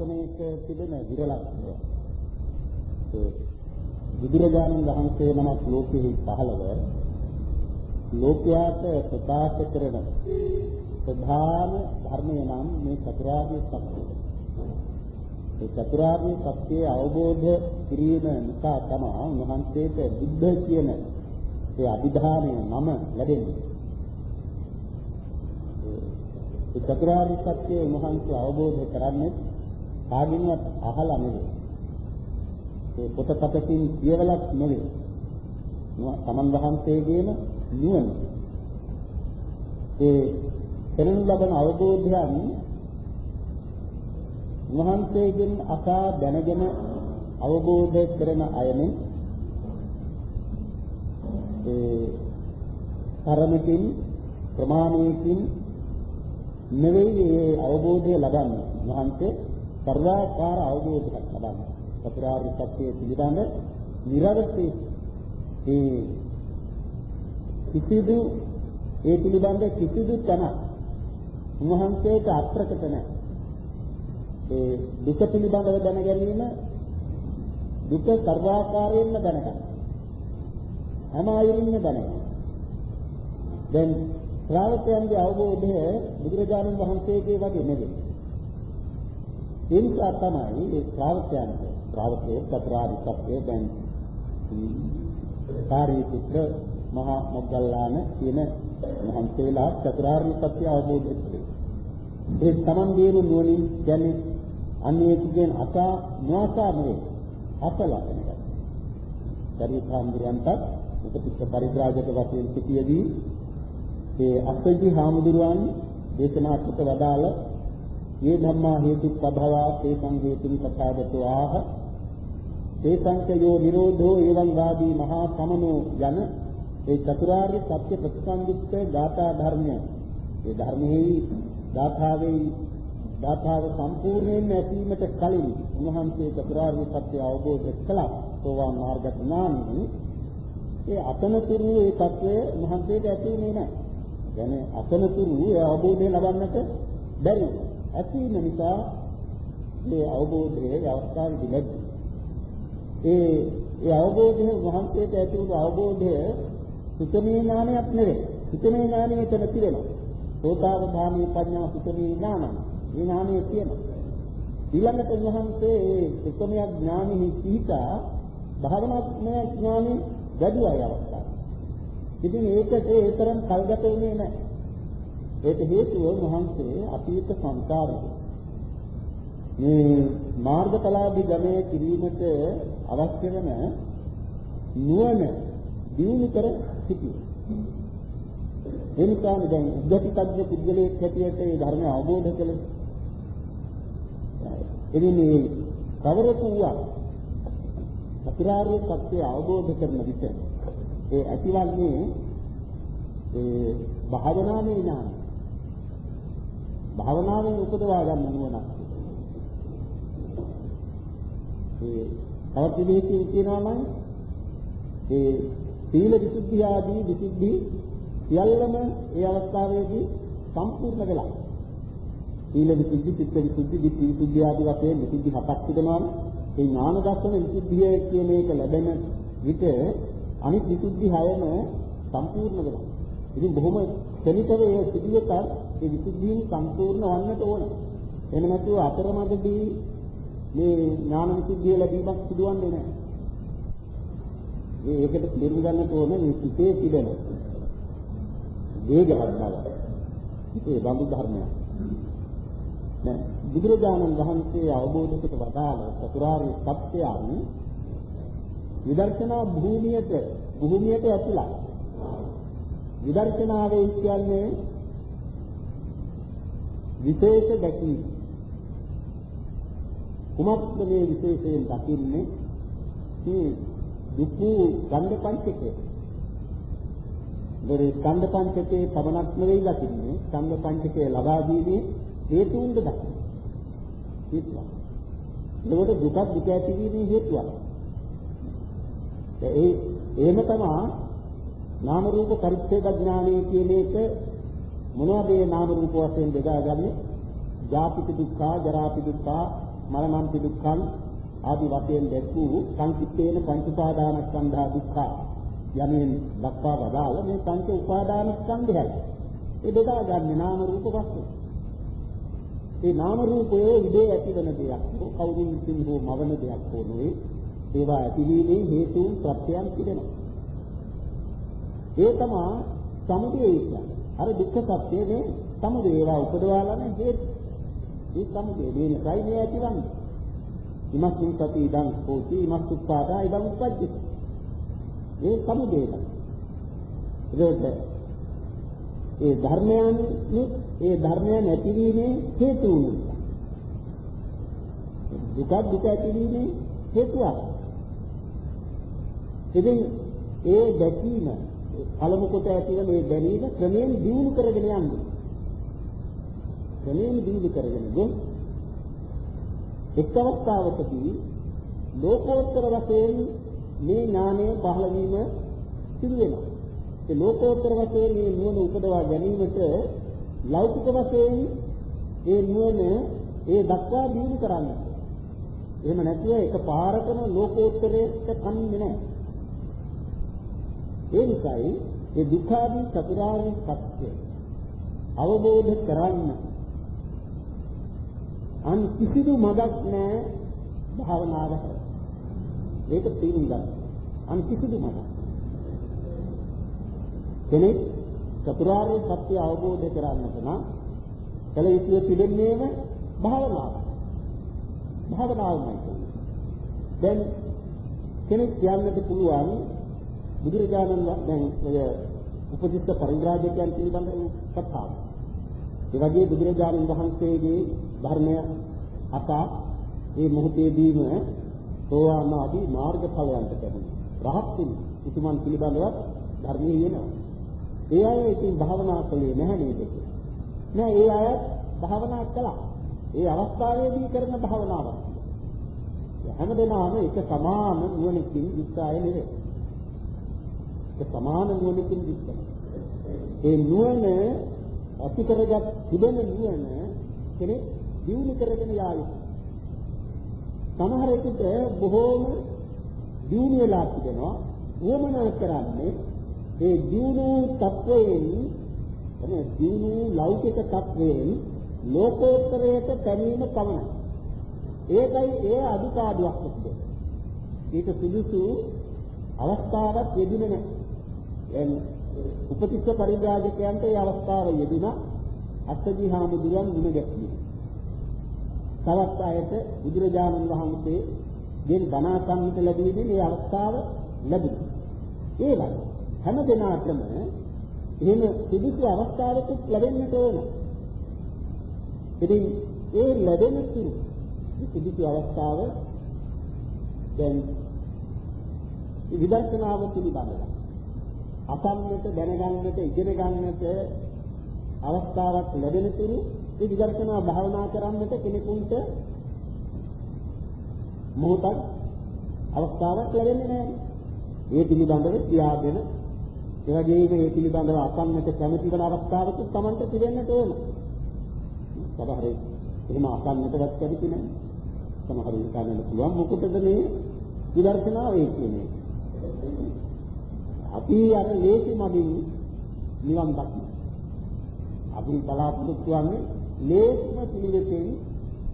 ශාසනයක තිබෙන විරලත්වය. ඒ බුදුරජාණන් වහන්සේ නමක් ලෝකෙහි පහළව ලෝකයාට ප්‍රකාශ කරන ප්‍රධාන ධර්මය නම් මේ චතුරාර්ය සත්‍යය. ඒ චතුරාර්ය සත්‍යය අවබෝධ කිරීම නිසා තමයි උන්වහන්සේට බුද්ධ කියන ඒ අභිධානය නම ලැබෙන්නේ. ඒ චතුරාර්ය සත්‍යය උන්වහන්සේ අවබෝධ කරන්නේ කාගින්වත් අහලා නෙවෙයි. ඒ පොතපතකින් කියවලක් නෙවෙයි. තමන් වහන්සේගේම නුවණ. ඒ කරනු ලබන අවබෝධයන් වහන්සේගෙන් අසා දැනගෙන අවබෝධ කරන අයනේ ඒ තරමකින් ප්‍රමාණයකින් නෙවෙයි මේ අවබෝධය ලබන්නේ. වහන්සේ සර්වාකාර අවබෝධයක් ලබන්නේ. චතුරාර්ය සත්‍ය පිළිබඳ නිරවශ්‍ය ඒ කිසිදු ඒ පිළිබඳ කිසිදු තැනක් උන්වහන්සේට අප්‍රකට නැහැ. ඒ දුක පිළිබඳව දැන ගැනීම දුක සර්වාකාරයෙන්ම දැනගන්න. හැම අයුරින්ම දැනගන්න. දැන් ශ්‍රාවකයන්ගේ අවබෝධය බුදුරජාණන් වහන්සේගේ වගේ නෙවෙයි. ඒ නිසා තමයි ඒ ශ්‍රාවකයන්ට ශ්‍රාවකයේ චතුරාර්ය සත්‍ය දැන් කාර්යචිත්‍ර මහා මොග්ගල්ලාන කියන මහන්සේලා චතුරාර්ය සත්‍ය අවබෝධ කරගන්නවා. ඒ තමන් දේන නුවණින් කියන්නේ අන්‍යයෙකුගෙන් අසා නොඅසා නෙවෙයි අසලා වෙනවා. පරිත්‍රාම්බියන්ට උපතිස්ස පරිත්‍රාජක වශයෙන් සිටියේදී ඒ අස්සජි හාමුදුරුවන් දේශනා කොට වදාළ ये धम्मा हेतु प्रभवा तेषं हेतुं तथागतो आह तेषं च यो निरोधो एवं वादी महासमनो යන ඒ චතුරාර්ය සත්‍ය ප්‍රතිසංයුක්ත ධාතා ධර්මය ඒ ධර්මෙහි ධාතාවේ ධාතාව සම්පූර්ණයෙන් ඇසීමට කලින් උන්වහන්සේ චතුරාර්ය සත්‍ය අවබෝධ කළා සෝවාන් මාර්ග ඥානෙහි ඒ අතනතුරු ඒ தත්වය උන්වහන්සේට ඇති වෙන්නේ නැහැ. يعني අතනතුරු ඒ අවබෝධය ලබන්නට බැරි. ඇතිවීම නිසා මේ අවබෝධයේ අවස්ථාවේදී ලැබෙන්නේ. ඒ ඒ අවබෝධය උන්වහන්සේට ඇති වූ අවබෝධය සුතමේ ඥානයක් නෙවෙයි. සුතමේ ඥානෙ එතන තිබෙනවා. සෝතාවධාමී ප්‍රඥා සුතමේ ඥානයි. මේ ඥානෙ තියෙනවා. ඊළඟට උන්වහන්සේ ඒ සුතමේ ඥානෙහි සිහිතා භාවනාත්මය ඥානෙ වැඩි අය අවස්ථාව. ඉතින් ඒකට ඒ තරම් කල්ගත වෙන්නේ නැහැ. ඒක හේතුව මහන්සේ අතීත සංසාරේ මේ මාර්ගඵලාභි ගමේ කිරීමට අවශ්‍ය වෙන නුවණ දියුණු කර සිටියේ. ඒ නිසා දැන් උද්ගතිකඥ පුද්ගලයෙක් හැටියට මේ ධර්මය අවබෝධ කළේ. එදින මේ කවරක වූවා චතුරාර්ය සත්‍ය අවබෝධ කරන විට ඒ ඇතිවන්නේ ඒ භාවනාවේ ඥානය. භාවනාවෙන් උපදවා ගන්න නුවණක්. ඒ තවත් විදිහකින් කියනවා නම් ඒ සීල විසුද්ධි ආදී විසුද්ධි සියල්ලම ඒ අවස්ථාවේදී සම්පූර්ණ වෙලා. සීල විසුද්ධි, චිත්ත විසුද්ධි, ධිට්ඨි විසුද්ධි ආදී වශයෙන් විසුද්ධි හතක් තිබෙනවා. ඒ ඥාන දර්ශන විසුද්ධිය කියන එක ලැබෙන විට අනිත් විසුද්ධි හයම සම්පූර්ණ වෙනවා. ඉතින් බොහොම ක්ෂණිකව ඒ සිදුවක ඒ විසුද්ධීන් සම්පූර්ණ වන්නට ඕන. එහෙම නැතුව අතරමඟදී මේ ඥාන විසුද්ධිය ලැබීමක් සිදුවන්නේ නැහැ. ඒකට තේරුම් ගන්නට ඕන මේ සිතේ තිබෙන වේගවත් බව. ඒ බඳු ධර්මයක්. දැන් බුදුරජාණන් වහන්සේ අවබෝධ කොට වදාළ චතුරාර්ය සත්‍යයන් විදර්ශනා භූමියට භූමියට ඇතුළත් විදර්ශනාවේ කියන්නේ විශේෂ දැකීම කුමක්ද මේ විශේෂයෙන් දකින්නේ මේ දුක්ඛ ඡන්ද පංචකය. මේ ඡන්ද පංචකයේ පමණක් නෙවෙයි දකින්නේ ඡන්ද පංචකය ලබා දීමේ හේතුන්ද දකින්න. හේතුව. ඒකට දුක දුක ඇතිවීමේ හේතුවක්. ඒ එහෙම තමයි නාම රූප පරිච්ඡේද ඥානය කියන එක මොනවද මේ නාම රූප වශයෙන් බෙදාගන්නේ? ජාතික දුක්ඛ, ජරාපි දුක්ඛ, මරණන්ති දුක්ඛං ආදි වශයෙන් දැක්වූ සංකිට්ඨේන පංච උපාදානස්කන්ධා දුක්ඛ යමෙන් දක්වා වදාළ මේ පංච උපාදානස්කන්ධයයි. ඒ බෙදා ගන්න නාම රූප වස්තු. ඒ නාම රූපයේ විදේ ඇතිවන දෙයක්. කවුරුන් විසින් හෝ මවන දෙයක් හෝ නොවේ. ඒවා ඇතිවීමේ හේතුන් ප්‍රත්‍යයන් තිබෙනවා. ඒ තමයි සමුදය කියන්නේ. අර දුක්ඛ සත්‍යනේ සමුදය ඒවා උපදවාලන හේතු. ඒ සමුදය මේ නිසයි මේ ඇතිවන්නේ. ඉමස්මින් සති ඉදං හෝති ඉමස් උත්පාදා ඉදං උපජ්ජති. ඒ සමුදේන. ඒකද ඒ ධර්මයන් ඒ ධර්මයන් ඇතිවීමේ හේතු වුණා. දුක දුක ඇතිවීමේ හේතුවක්. ඉතින් ඒ දැකීම පළමු කොට ඇතිවන මේ දැනීම ක්‍රමයෙන් දියුණු කරගෙන යන්නේ. ක්‍රමයෙන් දියුණු කරගෙන ගොස් එක් අවස්ථාවකදී ලෝකෝත්තර වශයෙන් මේ ඥානය පහළ වීම සිදු වෙනවා. ඒ ලෝකෝත්තර වශයෙන් මේ නුවණ උපදවා ගැනීමට ලෞකික වශයෙන් ඒ නුවණ ඒ දක්වා දියුණු කරන්න. එහෙම නැතුව එක පාරකම ලෝකෝත්තරයට කන්නේ නැහැ. ඒ නිසායි ඒ දුක්ඛාදී චතුරාර්ය සත්‍ය අවබෝධ කරන්න අන් කිසිදු මඟක් නැහැ භාවනාවට. ඒක තේරුම් ගන්න. අන් කිසිදු මඟක්. කෙනෙක් චතුරාර්ය සත්‍ය අවබෝධ කරගන්නට නම් කල යුතු තිබෙන්නේම භාවනාව. භාවනාවමයි. දැන් කෙනෙක් කියන්නට පුළුවන් බුදුරජාණන් දැන් ඔය උපදිස්ස පරිග්‍රාජකයන් පිළිබඳව කතාව. ඒ වගේ බුදුරජාණන් වහන්සේගේ ධර්මය අසා මේ මොහොතේදීම සෝවාන් ආදී මාර්ගඵලයන්ට ලැබුණා. රහත් වුණු උතුමන් පිළිබඳව ධර්මයේ වෙනවා. ඒ අය ඉතින් භාවනා කළේ නැහැ නේද? නෑ ඒ අය භාවනා කළා. ඒ අවස්ථාවේදී කරන භාවනාවක්. හැමදෙනාම එක සමාන නුවණකින් යුක්ත අය නෙවෙයි. එක සමාන නුවණකින් යුක්ත. ඒ නුවණ ඇති කරගත් තිබෙන නුවණ කෙනෙක් දියුණු කරගෙන යා යුතුයි. සමහරෙකුට බොහෝම දියුණු වෙලා තිබෙනවා වමනා කරන්නේ ඒ දියුණු තත්වයෙන් එනේ දියුණු ලෞකික තත්වයෙන් ලෝකෝත්තරයට පැමිණීම පමණයි. ඒකයි ඒ අදුපාඩුවක් තිබෙන්නේ. ඒක සුදුසු අවස්ථාවක් යෙදුනේ නැහැ. එන්නේ උපතිස්ස පරිත්‍යාජකයන්ට ඒ අවස්ථාව යෙදුණා අස්සජි හාමුදුරන් මුණ ගැස්මී. තවත් අයට බුදුරජාණන් වහන්සේ ගෙන් බණ අසන්නට ලැබීමේ මේ අවස්ථාව ලැබුණා. ඒ වගේ හැම දිනාටම එහෙම සුදුසු අවස්ථාවක ලැබෙන්නට ඕන. ඉතින් ඒ ලැබෙන තුරු සුදුසු අවස්ථාව දැන් විදර්ශනාව පිළිබඳව අසන්නට දැනගන්නට ඉගෙන ගන්නට අවස්ථාවක් ලැබෙන තුරු ඒ විදර්ශනා භාවනා කරන්නට කෙනෙකුට මොහොතක් අවස්ථාවක් ලැබෙන්නේ නැහැ. ඒ පිළිබඳව කියාගෙන ඒ වගේම ඒ පිළිබඳව අසන්නට කැමති වෙන අවස්ථාවක Tamanට තිබෙන්නට ඕන. සමහරේ එහෙම අසන්නටවත් කැමති නැහැ. සමහරේ කන්නට පුළුවන් මොකටද මේ විදර්ශනාව ඒ කියන්නේ. අපි අර ලේසි මගින් නිවන් දකින්න. අපි බලාපොරොත්තු වෙන්නේ ලේසිම පිළිවෙතෙන්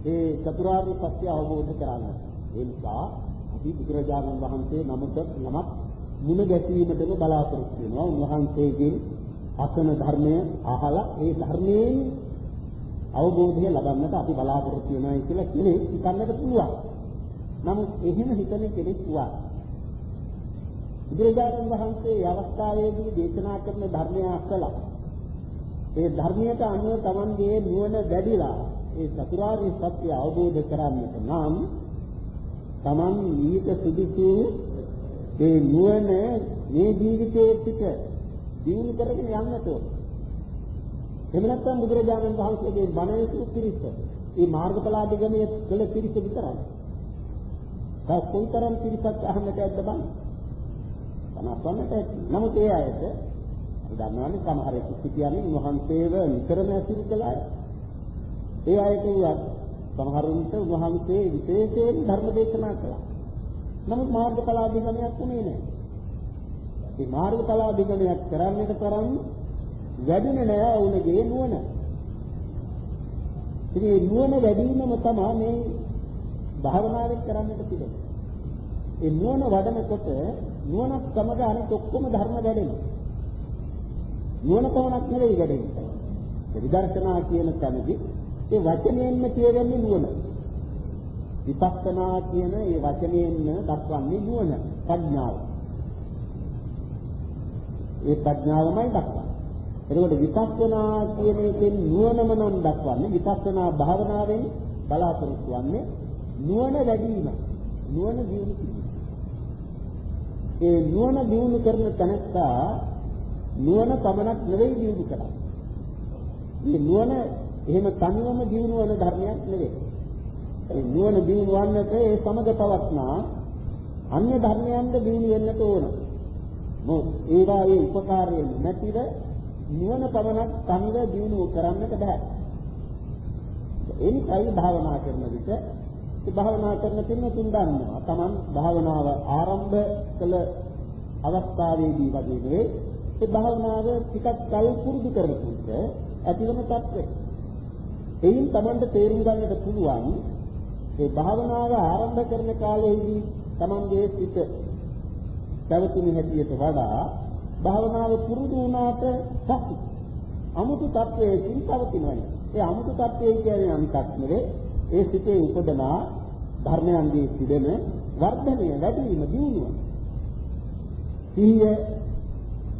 ඒ චතුරාර්ය සත්‍ය අවබෝධ කරගන්න. ඒ නිසා අපි බුදුරජාණන් වහන්සේ නමක නමක් මුණ ගැසීමටම බලාපොරොත්තු වෙනවා. උන්වහන්සේගෙන් අසන ධර්මය අහලා ඒ ධර්මයෙන් අවබෝධය ලබන්නට අපි බලාපොරොත්තු වෙනවා කියලා කෙනෙක් හිතන්නට පුළුවන්. නමුත් එහෙම හිතන කෙනෙක් වුණා. බුදුරජාණන් වහන්සේ අවස්ථාවේදී දේශනා කරන ධර්මය අසලා ඒ ධර්මයට අනුව Tamanගේ නුවණ වැඩිලා ඒ චතුරාර්ය සත්‍ය අවබෝධ කරගන්නට නම් Taman ඊට සුදුසු ඒ නුවණ මේ ජීවිතයේ පිට දිනු කරගෙන යන්නට ඕන. එහෙම නැත්නම් බුදුරජාණන් වහන්සේගේ බණ විසු පිරිස මේ මාර්ගඵලාදිගමයේ කළ පිරිස විතරයි. දැන් කොයිතරම් පිරිසක් අහන්නට ඇද්ද බලන්න. තනස්සන්නට නමුත් ඒ අයට අපි දන්නවනේ සමහර සිටියන්නේ උන්වහන්සේව නිතරම ඇසුරු කළා. ඒ අයට උවත් සමහරුන්ට උන්වහන්සේ විශේෂයෙන් ධර්ම දේශනා කළා. නමුත් මාර්ගඵල අධිගමනයක් උනේ නැහැ. මේ මාර්ගඵල අධිගමනයක් කරන්නට තරම් වැඩිනේ නෑ වුණගේ නුවණ. ඉතින් මේ නුවණ වැඩි වීමම තමයි මේ භාවනාවෙන් කරන්නට තිබෙන්නේ. ඒ නුවණ වඩනකොට නුවණත් සමග අනිත් ඔක්කොම ධර්ම වැඩෙනවා. නුවණ පමණක් නෙවෙයි වැඩෙන්නේ. විදර්ශනා කියන තැනදී ඒ වචනයෙන්ම කියවෙන්නේ නුවණ. විපස්සනා කියන ඒ වචනයෙන්ම දක්වන්නේ නුවණ, ප්‍රඥාව. ඒ ප්‍රඥාවමයි දක්වන්නේ. එතකොට විපස්සනා කියන එකෙන් නුවණම නම් දක්වන්නේ විපස්සනා භාවනාවෙන් බලාපොරොත්තු වෙන්නේ නුවණ වැඩි වීම. නුවණ දියුණු කිරීම. ඒ නුවණ දියුණු කරන තැනත්තා නුවණ පමණක් නෙවෙයි දියුණු කරන්නේ. මේ නුවණ එහෙම තනියම දියුණු වන ධර්මයක් නෙවෙයි. ඒ නුවණ දියුණු වන්නට ඒ සමග පවත්නා අන්‍ය ධර්මයන්ද දියුණු වෙන්නට ඕන. මොකද ඒවායේ උපකාරයෙන් නැතිව නුවණ පමණක් තනිව දියුණු කරන්නට බෑ. එනිසායි භාවනා කරන විට ඒ භාවනා කරන කෙනෙකුන් දන්නවා. Taman භාවනාව ආරම්භ කළ අවස්ථාවේදී වගේ නෙවෙයි ඒ භාවනාව ටිකක් කල් පුරුදු කරනකොට ඇතිවන තත්ත්වය. එයින් Tamanට තේරුම් ගන්නට පුළුවන් ඒ භාවනාව ආරම්භ කරන කාලයේදී Tamanගේ සිත පැවතුණු හැටියට වඩා භාවනාව පුරුදු වුණාට පසු අමුතු තත්වයකින් පවතිනවා. ඒ අමුතු තත්වය කියන්නේ අනිකක් නෙවෙයි ඒ සිතේ උපදනා ධර්මයන්ගේ තිබෙන වර්ධනය වැඩි වීම දියුණුව. සිහිය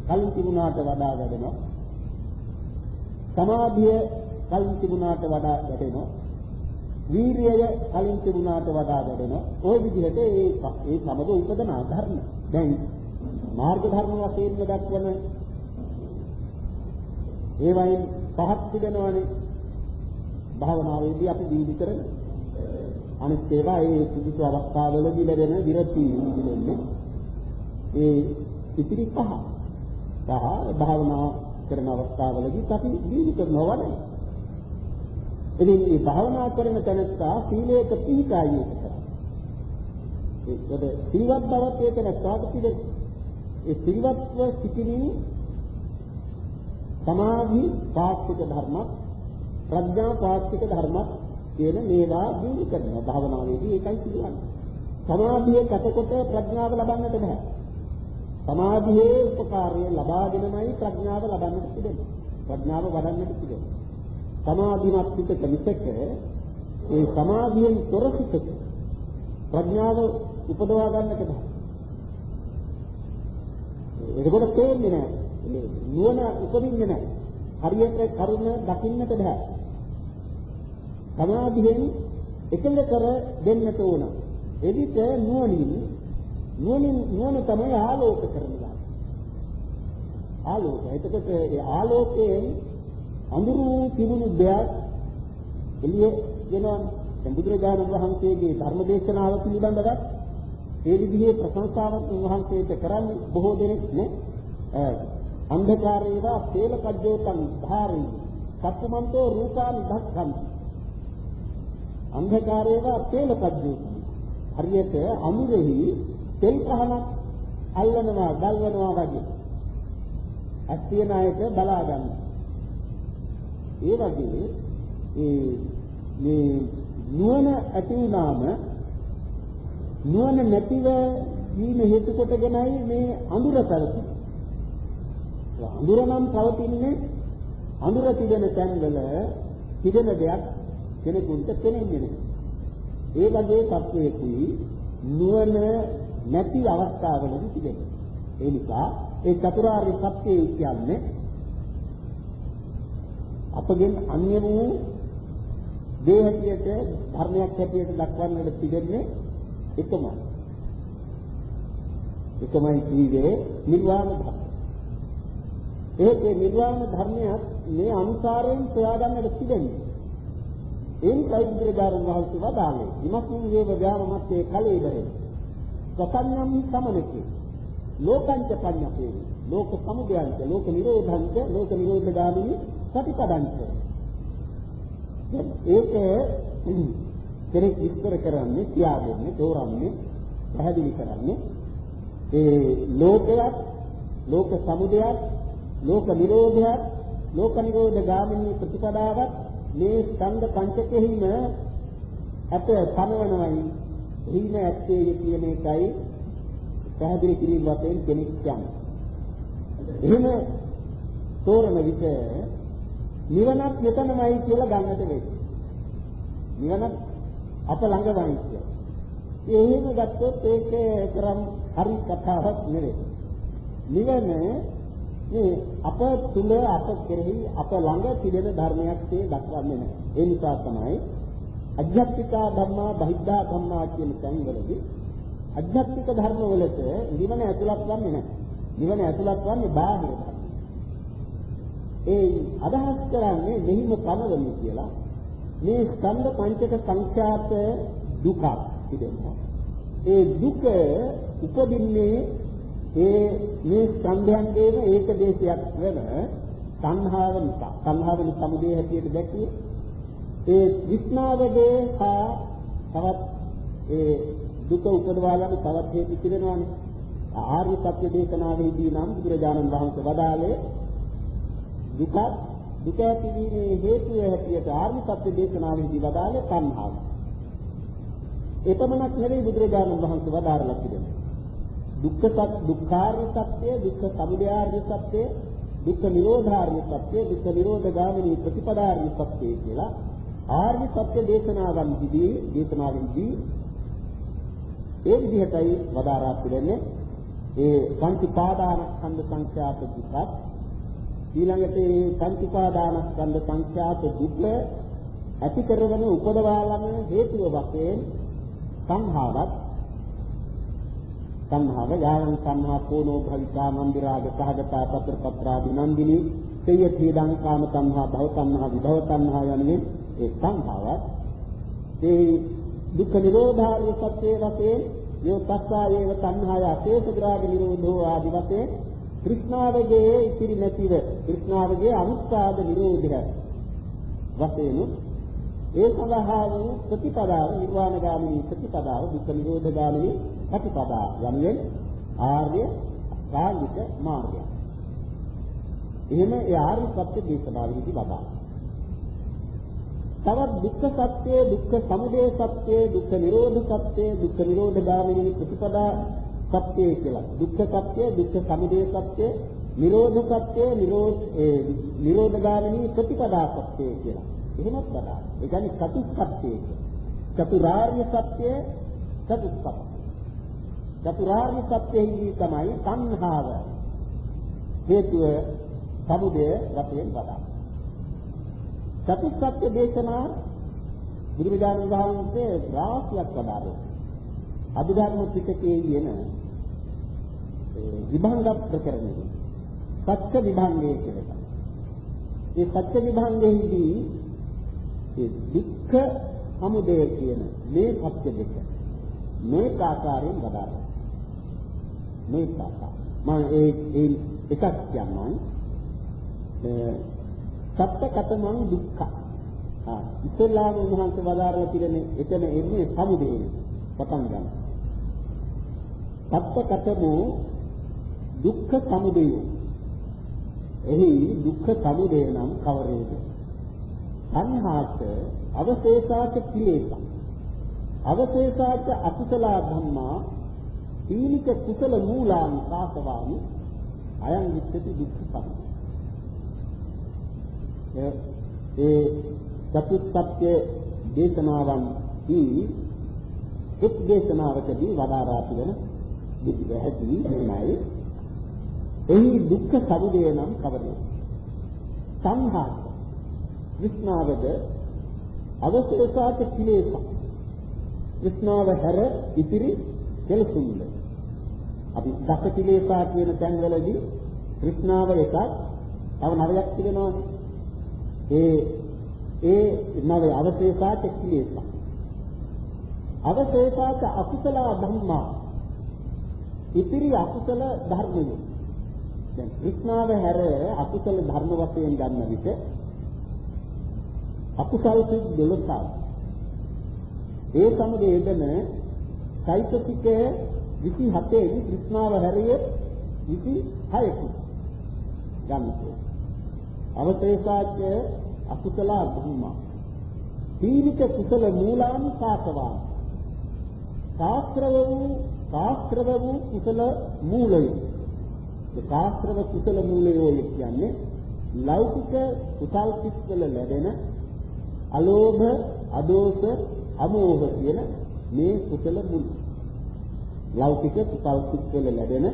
කලින් තිබුණාට වඩා වැඩෙනවා. සමාධිය කලින් තිබුණාට වඩා වැඩෙනවා. වීරියය කලින් තිබුණාට වඩා වැඩෙනවා. ওই විදිහට ඒ ඒ සමග උපදනා ධර්ම. දැන් මාර්ග ධර්ම වශයෙන්ම දක්වන ඒවයින් පහක් තිබෙනවානේ. භාවනාවේදී අපි දීවි කරන අනිත් ඒවා ඒ සුදුසු අවස්ථාවලදී ලැබෙන විරති නිදින්නේ ඒ ඉතිරි පහ. පහ භාවනා කරන අවස්ථාවලදී අපි දීවි කරනවා වගේ ඉතින් මේ භාවනා කරන තැනත්තා සීලයක පිහිටායි ඒකට සිල්වත් බවක් ඒක නැත්නම් පිළිදෙන ඒ සිල්වත්ව සිටින සමාධි පාස්තික ධර්මත් ප්‍රඥා පාස්තික ධර්මත් කියන මේවා දිනු කරනවා භාවනාවේදී ඒකයි සිදුවන්නේ සමාධියේ කටකොට ප්‍රඥාව ලබන්නට බෑ සමාධියේ උපකාරය ලබාගෙනමයි ප්‍රඥාව ලබන්නට තිබෙන්නේ ප්‍රඥාව වඩන්නට තිබෙන්නේ සමාධිමත් සිතක මිසක ඒ සමාධියෙන් තොර සිතක ප්‍රඥාව උපදවා ගන්නට බෑ. එතකොට තේන්නේ නැහැ. නුවණ උපදින්නේ නැහැ. හරියට කරුණ දකින්නට බෑ. සමාධියෙන් එකඟ කර දෙන්නට ඕන. එවිට නුවණින් නුවණින් නුවණ තමයි ආලෝක කරනවා. ආලෝක. එතකොට ඒ ආලෝකයෙන් අඳුරු තිබුණු දෙයක් එළිය වෙනවනේ. දැන් බුදුරජාණන් වහන්සේගේ ධර්ම දේශනාව පිළිබඳව ඒ විදිහේ ප්‍රශංසාවක් උන්වහන්සේට කරන්නේ බොහෝ දෙනෙක් නේ. අන්ධකාරේවා තේලකජ්ජෝතං ධාරේ සත්‍යමන්තෝ රූපාන් දක්ඛන්ති. අන්ධකාරේවා තේලකජ්ජෝතං හරියට අමුරෙහි තෙල් පහනක් අල්ලනවා ගල්වනවා වගේ. අත්තියන අයට බලා ගන්නවා. ඒ වගේ ඒ මේ නුවණ ඇති වුණාම නුවණ නැතිව වීම හේතු කොටගෙනයි මේ අඳුර පැවතුනේ. අඳුර නම් පවතින්නේ අඳුර තිබෙන තැන්වල තිබෙන දෙයක් කෙනෙකුට පෙනෙන්නේ නැහැ. ඒ වගේ තත්වයකදී නුවණ නැති අවස්ථාවලදී තිබෙනවා. ඒ නිසා ඒ චතුරාර්ය සත්‍යය කියන්නේ අපගෙන් අන්‍ය වූ දේ හැටියට ධර්මයක් හැටියට දක්වන්නට තිබෙන්නේ එකමයි. එකමයි කීවේ නිර්වාණ ධර්ම. ඒකේ නිර්වාණ ධර්මයක් මේ අනුසාරයෙන් සොයාගන්නට තිබෙන්නේ. එයින් කයිද්‍රදාරන් වහන්සේ වදාළේ ඉමස්මින් වේව ඥානමත්තේ කලේබරේ. සතන්නම් සමනකේ. ලෝකංච පඤ්ඤපේ. ලෝක සමුදයන්ච ලෝක නිරෝධංච ලෝක නිරෝධ ගාමිනී සතිපදංච. ඒක කෙනෙක් විස්තර කරන්නේ කියා දෙන්නේ දෝරන්නේ පැහැදිලි කරන්නේ ඒ ලෝකයක් ලෝක සමුදයක් ලෝක නිරෝධයක් ලෝක නිරෝධ ගාමිනී ප්‍රතිපදාවක් මේ ස්කන්ධ පංචකෙහිම ඇත පනවනවයි එහිම ඇත්තේ කියන එකයි පැහැදිලි කිරීම වශයෙන් කෙනෙක් කියන්නේ. එහෙම තෝරන විට නිවනක් මෙතනමයි කියලා ගන්නට වෙයි. නිවනක් අප ළඟමයි කියලා. එහෙම ගත්තොත් ඒක කරම් හරි කතාවක් නෙවෙයි. නිවන මේ අප තුල අප කෙරෙහි අප ළඟ තිබෙන ධර්මයක් තේ දක්වන්නේ නැහැ. ඒ නිසා තමයි අධ්‍යාත්මිකා ධම්මා බහිද්ධා ධම්මා කියන තැන්වලදී අධ්‍යාත්මික ධර්ම වලට නිවන ඇතුළත් වන්නේ නැහැ. නිවන ඇතුළත් වන්නේ බාහිර ධර්ම. ඒ අදහස් කරන්නේ මෙහිම පනවන්නේ කියලා මේ ස්කන්ධ පංචක සංඛ්‍යාත දුක පිළිදෙනවා. ඒ දුක උපදින්නේ ඒ මේ ස්කන්ධයන්ගේම ඒක දේශයක් වෙන සංහාව නිසා. සංහාවෙන සමුදේ හැටියට දැක්කේ ඒ විස්නාවගේ හා තවත් ඒ දුක උපදවා ගන්න තවත් හේතු තිබෙනවානේ. ආර්ය සත්‍ය දේශනාවේදී නම් බුදුරජාණන් වහන්සේ වදාළේ දුක දුක ඇතිවීමේ හේතුව හැටියට ආර්ය සත්‍ය දේශනාවේදී වදාළේ තණ්හාව. එපමණක් නෙවෙයි බුදුරජාණන් වහන්සේ වදාරලා තිබෙනවා. දුක්ඛ සත්‍ය දුක්ඛාර්ය සත්‍ය දුක්ඛ සමුදයාර්ය සත්‍ය දුක්ඛ නිරෝධාර්ය සත්‍ය දුක්ඛ නිරෝධ ගාමිනී ප්‍රතිපදාර්ය සත්‍ය කියලා ආර්ය සත්‍ය දේශනාවන්හිදී දේශනාවෙහිදී ඒ විදිහටයි වදාරා පිළිෙන්නේ ඒ පංච පාදානස්කන්ධ සංඛ්‍යාත දුක්ඛ ඊළඟට මේ පංච පාදානස්කන්ධ සංඛ්‍යාත දුක්ඛ ඇති කරගෙන උපදවාලම හේතුව වශයෙන් සංහාවත් සංහාව යායන් සංහා පෝනෝ භවිතා මන්දිරාග සහගතා පත්‍ර පත්‍රාදි නන්දිනී. තේයති දං කාම සංහා භව සංහා විභව සංහා යන්නේ ඒ සංහාවත් ඒ දුක්ඛ නිරෝධාරිය සත්‍ය වශයෙන් යෝ පස්සායේව සංහාය අශේෂ ග්‍රාග නිරෝධෝ ආදි වශයෙන් කෘෂ්ණාවගේ ඉතිරි නැතිව කෘෂ්ණාවගේ අනුස්සාද නිරෝධය වශයෙන් ඒ සඳහා වූ ප්‍රතිපදාව නිර්වාණගාමිනී ප්‍රතිපදාව දුක්ඛ නිරෝධගාමිනී ප්‍රතිපදාව යන්නේ ආර්ය කාලික මාර්ගය. එහෙම ඒ ආර්ය සත්‍ය දේශනාවෙහිදී වදා. තවත් දුක්ඛ සත්‍ය, දුක්ඛ සමුදය සත්‍ය, දුක්ඛ නිරෝධ සත්‍ය, දුක්ඛ නිරෝධගාමිනී ප්‍රතිපදා සත්‍ය කියලා. දුක්ඛ සත්‍ය, දුක්ඛ සමුදය සත්‍ය, නිරෝධ සත්‍ය, නිරෝධ නිරෝධගාමිනී ප්‍රතිපදා සත්‍ය කියලා. එහෙමත් බදා. ඒ කියන්නේ චතුස්පත්‍ය. චතුරාර්ය සත්‍ය චතුස්පත්‍ය. චතුරාර්ය සත්‍යෙහි තමයි සංහාව හේතුව සමුදය වශයෙන් බදා. චතුස්පත්‍ය දේශනා බුදුරජාණන් වහන්සේ රාශියක් වදාළේ. අභිධර්ම පිටකයේ යෙන විභංග ප්‍රකරණය. සත්‍ය විභංගය කියලා. ඒ සත්‍ය විභංගයේදී ඒ දුක්ඛ සමුදය කියන මේ සත්‍ය දෙක මේ ආකාරයෙන් බදාරනවා. මේ ආකාර. මම ඒ ඒ එකක් කියන්නම්. සත්‍යකතමං දුක්ඛ. ආ ඉතලාම උන්වහන්සේ වදාරලා තිරෙන්නේ එතන එන්නේ සමුදේන. පටන් ගන්න. සත්‍යකතමෝ දුක්ඛ සමුදය. එහි දුක්ඛ සමුදය නම් කවරේද? සංහාත අවශේෂාච කිලේස අවශේෂාච අකුසල ධම්මා තීනික කුසල මූලාන් කාසවානි අයං විච්ඡති දුක්ඛ සමුදය ඒ චතුත්ත්‍ය දේශනාවන් දී එක් දේශනාවකදී වදාරා තිබෙන විදිහටි මෙන්නයි එහි දුක්ඛ සමුදය නම් කවරේ සංහාත විස්නාවද අවශේෂාච කිලේස විස්නාව හැර ඉතිරි කෙලසුන්ද? අපි දස කිලේසා කියන තැන්වලදී විස්නාව එකක් තව නවයක් තිබෙනවානේ ඒ ඒ නවය අවශේෂාච කිලේස අවශේෂාච අකුසල ධම්මා. ඉතිරි අකුසල ධර්මය. දැන් විස්නාව හැර අකුසල ධර්ම වශයෙන් ගන්න විට අකුසල් සිත් 12ක්. ඒ සමග යෙදෙන චෛතසික 27 කෘෂ්ණාව හැරිය 26කි. ගන්නකෝ. අවතේසාච්ච අකුසල ධම්මා. පීලිත කුසල මූලානි සාසවා. ශාස්ත්‍රව වූ ශාස්ත්‍රව වූ කුසල මූලය. ඒ ශාස්ත්‍රව කුසල මූලය කියන්නේ ලෞකික කුසල් පිටවල ලැබෙන අලෝභ, අදෝෂ, අමෝහ කියන මේ කුසල මුල්. ලෞකික කුසල් පිටවල ලැබෙන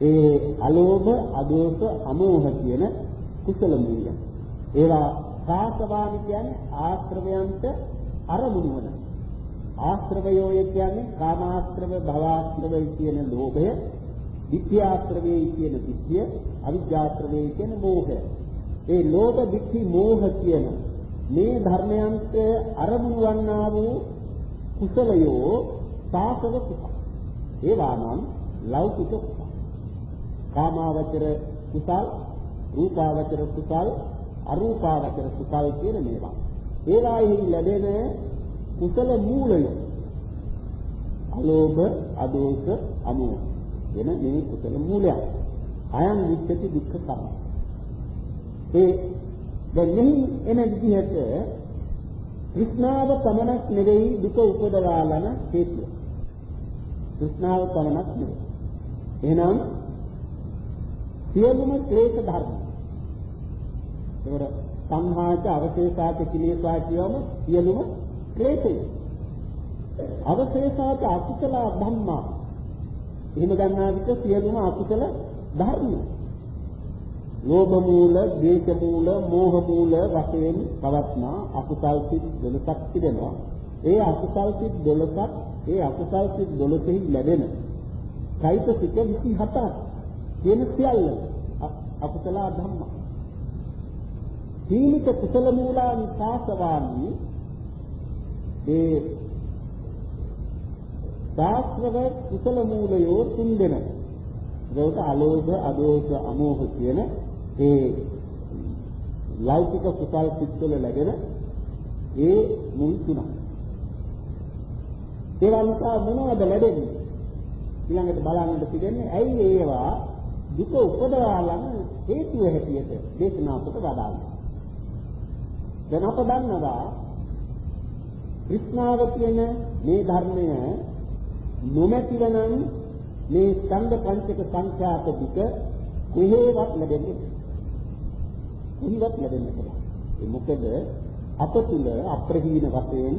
ඒ අලෝභ, අදෝෂ, අමෝහ කියන කුසල මූලය. ඒවා සාසවානි කියන්නේ ආශ්‍රවයන්ට අරමුණු වන. ආශ්‍රවයෝය කියන්නේ කාමාශ්‍රව, භවආශ්‍රව කියන ලෝභය, විත්‍යාශ්‍රවයේ කියන විත්‍ය, අවිජ්ජාශ්‍රවයේ කියන මෝහය. ඒ ලෝභ, විත්‍ති, මෝහ කියන මේ ධර්මයන්ට අරමුණු වන්නා වූ කුසලයෝ සාසව කුසල. ඒවා නම් ලෞකික කුසල. කාමාවචර කුසල්, රූපාවචර කුසල්, අරූපාවචර කුසල් කියන මේවා. ඒවාෙහි ලැබෙන කුසල මූලය අලෝභ, අදෝෂ, අමෝහ වෙන මේ කුසල මූලයක්. අයං විච්ඡති දුක්ඛ කර්ම. ඒ දැන් මෙහි එන විදිහට කෘෂ්ණාව පමණක් නෙවෙයි දුක උපදවාලන හේතුව. කෘෂ්ණාව පමණක් නෙවෙයි. එහෙනම් සියලුම ක්ලේශ ධර්ම. ඒකට සංහාච අවශේෂාච කිලේශා කියවම සියලුම ක්ලේශය. අවශේෂාච අකුසල ධම්මා. එහෙම ගන්නා විට සියලුම අකුසල ධර්ම. ලෝභ මූල, ද්වේෂ මූල, මෝහ මූල වශයෙන් පවත්නා අකුසල් සිත් 12ක් තිබෙනවා. ඒ අකුසල් සිත් 12ක් ඒ අකුසල් සිත් 12 ලැබෙන චෛතසික 27ක් කියන සියල්ල අකුසල ධම්ම. සීලිත කුසල මූලානි සාසවානි ඒ දාස්වව කුසල මූලයෝ තුන් දෙනා. ඒකට අලෝභ, අදෝෂ, අමෝහ කියන ඒ ලෞකික කුසල් සිත්වල ලැබෙන ඒ මුල් තුනක්. ඒවා නිසා මොනවද ලැබෙන්නේ? ඊළඟට බලන්නට පිළිෙන්නේ ඇයි ඒවා දුක උපදවාලන හේතුව හැටියට දේශනා කොට වදාළා. දැන් අප දන්නවා කෘෂ්ණාව කියන මේ ධර්මය නොමැතිවනම් මේ ස්කන්ධ පංචක සංඛ්‍යාත දුක කොහේවත් ලැබෙන්නේ කොහේවත් ලැබෙන්නේ නැහැ. ඒ මොකද අප තුල අප්‍රහීන වශයෙන්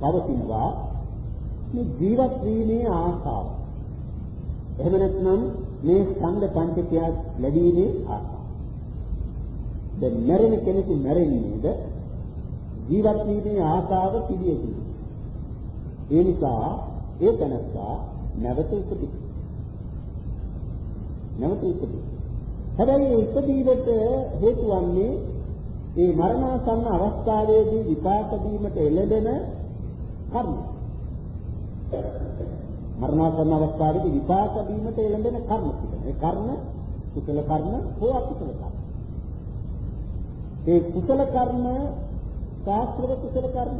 පවතිනවා මේ ජීවත් වීමේ ආශාව. එහෙම නැත්නම් මේ ස්කන්ධ පංචකයක් ලැබීමේ ආශාව. දැන් මැරෙන කෙනෙකු මැරෙන්නේද ජීවත් වීමේ ආශාව පිළියෙතියි. ඒ නිසා ඒ තනත්තා නැවත උපදින. නැවත උපදින. හැබැයි උපදීවට හේතු වන්නේ මේ මරණාසන්න අවස්ථාවේදී විපාක දීමට එළඹෙන කර්ම. මරණාසන්න අවස්ථාවේදී විපාක දීමට එළඹෙන කර්ම තිබෙන. ඒ කර්ම කුසල කර්ම හෝ අකුසල කර්ම. ඒ කුසල කර්ම ශාස්ත්‍රව කුසල කර්ම.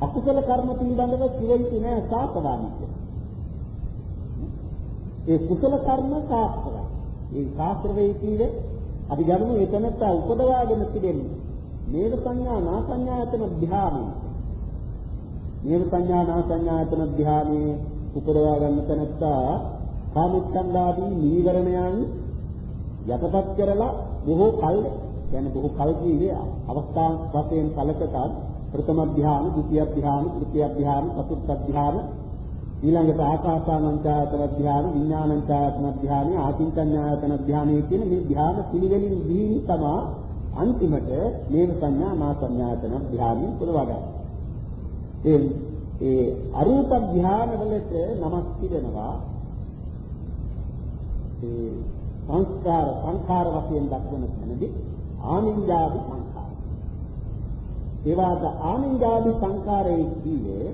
අකුසල කර්ම පිළිබඳව කිව යුතු නෑ සාපදානික. ඒ කුසල කර්ම ශාස්ත්‍රය. ඒ ශාස්ත්‍රයේ කියන්නේ අපි ගමු එතනත් උපදවාගෙන තිබෙන්නේ. මේක සංඥා නා සංඥායතන ධ්‍යානෙ. මේක සංඥා නා සංඥායතන ධ්‍යානෙ උපදවා ගන්න තැනත්තා කාමච්ඡන්දාදී නීවරණයන් යටපත් කරලා බොහෝ කල් කියන්නේ බොහෝ කල් ජීවේ අවස්ථා වශයෙන් කලකටත් ප්‍රථම ධ්‍යාන, ဒုတိ ය ධ්‍යාන, තෘතිය ධ්‍යාන, චතුර්ථ ධ්‍යාන ඊළඟට ආකාසානංචායතන ධ්‍යාන, විඥානංචායතන ධ්‍යාන, ආකින්චඤ්ඤායතන ධ්‍යාන කියන මේ ධ්‍යාන පිළිවෙලින් දීනි තමයි අන්තිමට මේව සංඥා මා සංඥායතන ධ්‍යානෙ පුරවා ගන්න. ඒ ඒ අරූප ධ්‍යාන වලට නමක් තිබෙනවා. ඒ සංස්කාර සංඛාර වශයෙන් දක්වන තැනදී ආනින්ජාදි සංඛාර. ඒවාට ආනින්ජාදි සංඛාරයේ කියේ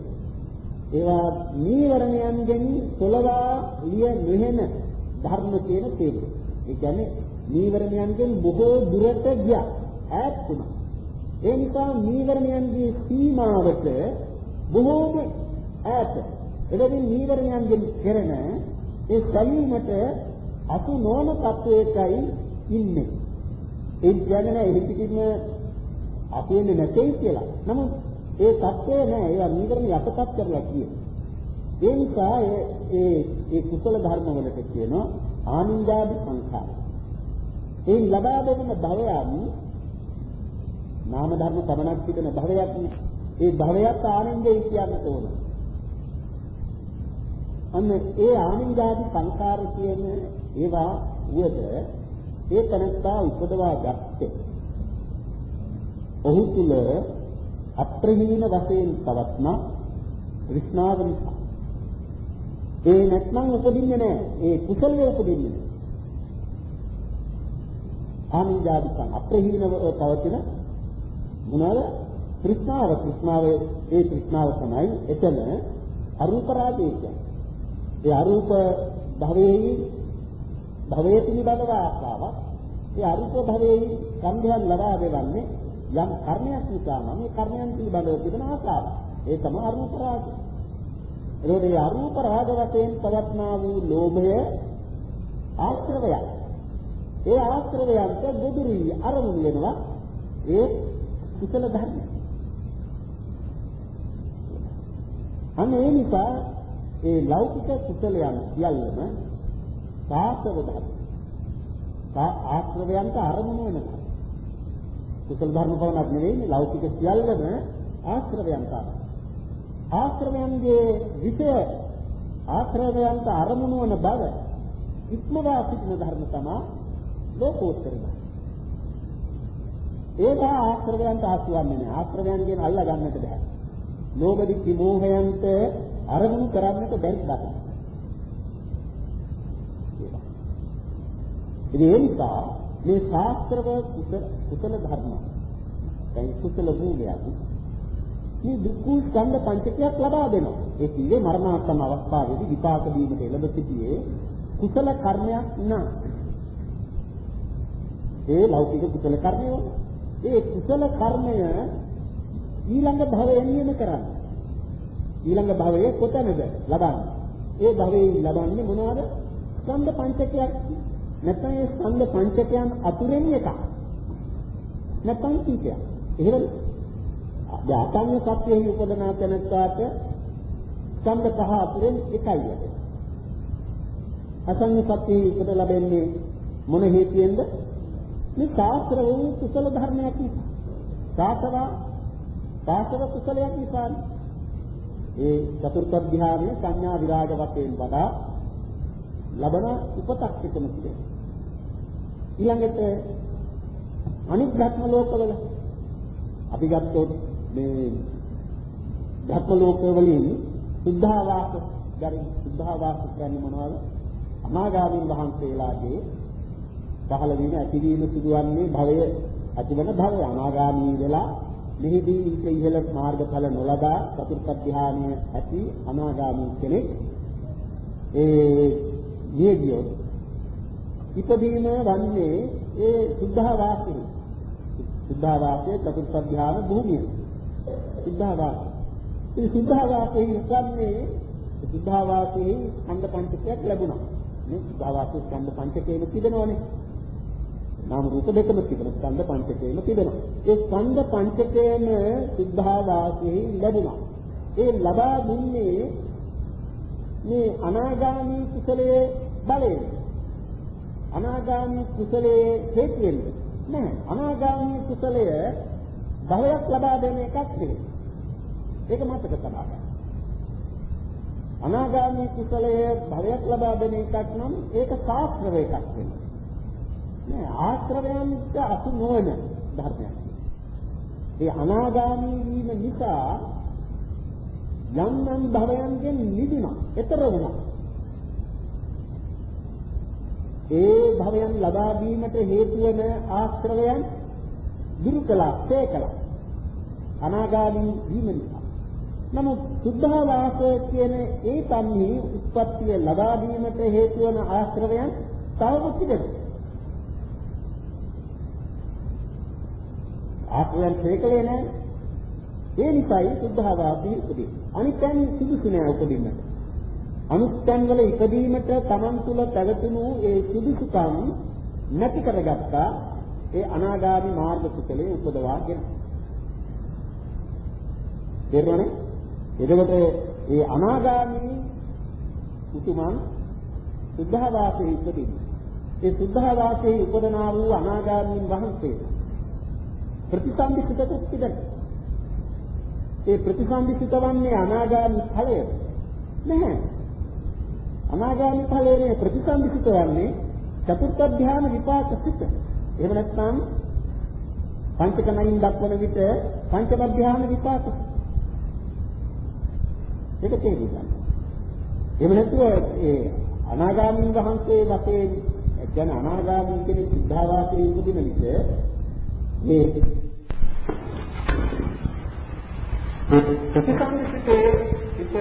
ඒවා නීවරණයන්ගෙන් තොලවා ලිය නොහෙන ධර්ම කියන තේරුම. ඒ කියන්නේ නීවරණයන්ගෙන් බොහෝ දුරට ගියා ඈත් වුණා. ඒ නිසා නීවරණයන්ගේ සීමාවට බොහෝම ඈත. එබැවින් නීවරණයන්ගෙන් කෙරෙන ඒ සැලීමට අතු නොවන තත්වයකයි ඉන්නේ. ඒ කියන්නේ නෑ එහි පිටින්ම අපේන්නේ නැtei කියලා. නමුත් ඒ தත්ත්වය නෑ ඒවා නීවරණ යටපත් කරලා කියන. ඒ නිසා ඒ ඒ කුසල ධර්ම වලට කියනවා ආනින්දාදි සංඛාර. ඒ ලබා දෙන භවයන් නාම ධර්ම පමණක් තිබෙන භවයක් නේ. ඒ භවයත් ආනන්දයි කියන්නට ඕන. අන්න ඒ ආනන්දාදි සංඛාර කියන ඒවා උවද ඒ තනත්තා උපදවා ගත්තේ. ඔහු තුල අප්‍රහීන වශයෙන් පවත්නා විස්නාව නිසා. ඒ නැත්නම් උපදින්නේ නැහැ. ඒ කුසලයේ උපදින්නේ නැහැ. ආනිජාදිකං අප්‍රහීනව පවතින මොනවාද? තෘෂ්ණාව තෘෂ්ණාවේ ඒ තෘෂ්ණාව තමයි එතන අරූප රාගය කියන්නේ. ඒ අරූප භවයේ භවයේ පිළිබඳව ආශාවක්. ඒ අරූප භවයේ සම්භයන් ලබා දෙවන්නේ යම් කර්මයක් නිසා නම් ඒ කර්මයන් පිළිබඳව තිබෙන ආශාව. ඒ තමයි අරූප රාගය. එතකොට මේ අරූප රාග වශයෙන් පවත්නා වූ ලෝභය ආශ්‍රවයක්. ඒ ආශ්‍රවයන්ට ගොදුරු අරමුණු වෙනවා ඒ කුසල ධර්ම. අන්න ඒ නිසා ඒ ලෞකික කුසලයන් සියල්ලම සාසව ධර්ම. සා ආශ්‍රවයන්ට අරමුණු වෙන ධර්ම. කුසල ධර්ම පවණක් නෙවෙයි ලෞකික සියල්ලම ආශ්‍රවයන්ට ආශ්‍රවයන්ගේ විෂය ආශ්‍රවයන්ට අරමුණු වන බව ඉක්මවා සිටින ධර්ම තමයි ලෝකෝත්තර ධර්ම. ඒවා ආශ්‍රවයන්ට ආශ්‍රවන්නේ නැහැ. ආශ්‍රවයන්ගෙන් අල්ලා ගන්නට බෑ. ලෝභ දික්ඛ මෝහයන්ට අරමුණු කරන්නට බැරි ධර්ම. ඉතින් ඒ නිසා මේ ශාස්ත්‍රව කුසල ධර්ම දැන් කුසල භූමියක් මේ දුක්ඛ ස්කන්ධ පංචකයක් ලබා දෙනවා. ඒ කියේ මරණාසන්න අවස්ථාවේදී විපාක දීමට එළඹ සිටියේ කුසල කර්මයක් නා. ඒ ලෞකික කුසල කර්මය ඒ කුසල කර්මය ඊළඟ භවයෙන් නියම කරන්නේ. ඊළඟ භවයේ කොතැනද ලබන්නේ? ඒ භවයේ ලබන්නේ මොනවාද? ස්කන්ධ පංචකයක්. නැත්නම් ඒ ස්කන්ධ පංචකයන් අතුරෙන් එකක්. නැත්නම් කීපයක්. එහෙමද? යාතන්‍ය සත්‍යයේ උපදනා තැනට ස්කන්ධ පහ අතුරෙන් එකයි යන්නේ. අසංය සත්‍යයේ උපද ලැබෙන්නේ මොන හේතුයෙන්ද? මේ ශාස්ත්‍ර වූ කුසල ධර්මයක් නිසා. සාසව සාසව කුසලයක් නිසා. ඒ චතුර්ථ ධ්‍යානයේ සංඥා විරාග වශයෙන් වඩා ලබන උපතක් එකම තිබෙනවා. ඊළඟට අනිත් ධර්ම ලෝකවල අපි ගත්තොත් මේ ධර්ම ලෝකවලින් සුද්ධාවාස ගැන සුද්ධාවාස කියන්නේ මොනවද? අනාගාමීන් වහන්සේලාගේ පහළ වීම ඇතිවීම සිදුවන්නේ භවය ඇතිවන භවය අනාගාමී වෙලා මෙහිදී ඊට ඉහළ මාර්ගඵල නොලබා චතුර්ථ ධානය ඇති අනාගාමී කෙනෙක්. ඒ නියගියොත් ඉපදීම වන්නේ ඒ සුද්ධාවාසයේ සුද්ධාවාසයේ චතුර්ථ ධාන භූමිය. සුද්ධාවාස. ඉතින් සුද්ධාවාසයේ ඉස්සන්නේ සුද්ධාවාසයේ ඛණ්ඩ පංචකයක් ලැබුණා. නේ? සුද්ධාවාසයේ ඛණ්ඩ පංචකයේම තිබෙනවනේ. නාම රූප දෙකම තිබෙන ස්කන්ධ පංචකයේම තිබෙනවා. ඒ ස්කන්ධ පංචකයේම සුද්ධාවාසයේ ලැබුණා. ඒ ලබා දුන්නේ මේ අනාගාමී කුසලයේ බලයෙන්. අනාගාමී කුසලයේ හේතුවෙන් නෑ. අනාගාමී කුසලය භවයක් ලබා දෙන එකක් නෙවෙයි. ඒක මතක තබා අනාගාමී කුසලයේ භවයක් ලබා දෙන එකක් නම් ඒක ශාස්ත්‍රව එකක් වෙනවා. නෑ ආශ්‍රවයන්ට අසු නොවන ධර්මයක්. ඒ අනාගාමී වීම නිසා යම් යම් භවයන්ගෙන් නිදිනා, ඊතර වුණා. ඒ භවයන් ලබා ගැනීමට හේතු වෙන ආශ්‍රවයන් දුරු කළා, තේ කළා. අනාගාමී වීම නිසා. නමුත් සුද්ධාවාස කියන ඒ තන්හි උත්පත්තිය ලබා ගැනීමට හේතු වන ආශ්‍රවයන් තවම තිබෙනවා. ආශ්‍රයයන් හේකලේ නැහැ. ඒ නිසායි සුද්ධාවාසී උපදී. අනිත්යන් සුදුසු නෑ උපදින්නට. අනිත්යන් වල ඉපදීමට Taman තුල පැවතුණු ඒ සුදුසුකම් නැති කරගත්තා ඒ අනාගාමී මාර්ග කුසලයේ උපදවාගෙන. තේරුණානේ? එතකොට ඒ අනාගාමී උතුමන් සුද්ධාවාසයේ ඉපදින්නේ. ඒ සුද්ධාවාසයේ උපදනා වූ අනාගාමීන් වහන්සේ ප්‍රතිසන්දිසිතට පිටට ඒ ප්‍රතිසන්දිසිත වන්නේ අනාගාමී ඵලය නැහැ. අනාගාමී ඵලයේ ප්‍රතිසන්දිසිත වන්නේ චතුර්ථ ධ්‍යාන විපාක සිත. එහෙම නැත්නම් පංචක නයින් දක්වන විට පංචම ධ්‍යාන විපාක. ඒක තේරුම් ගන්න. එහෙම නැතුව ඒ අනාගාමීන් වහන්සේ වශයෙන් කියන අනාගාමී කෙනෙක් සිද්ධාවාසයේ ඉපදින විට මේ ප්‍රතිසංසිතේ පිට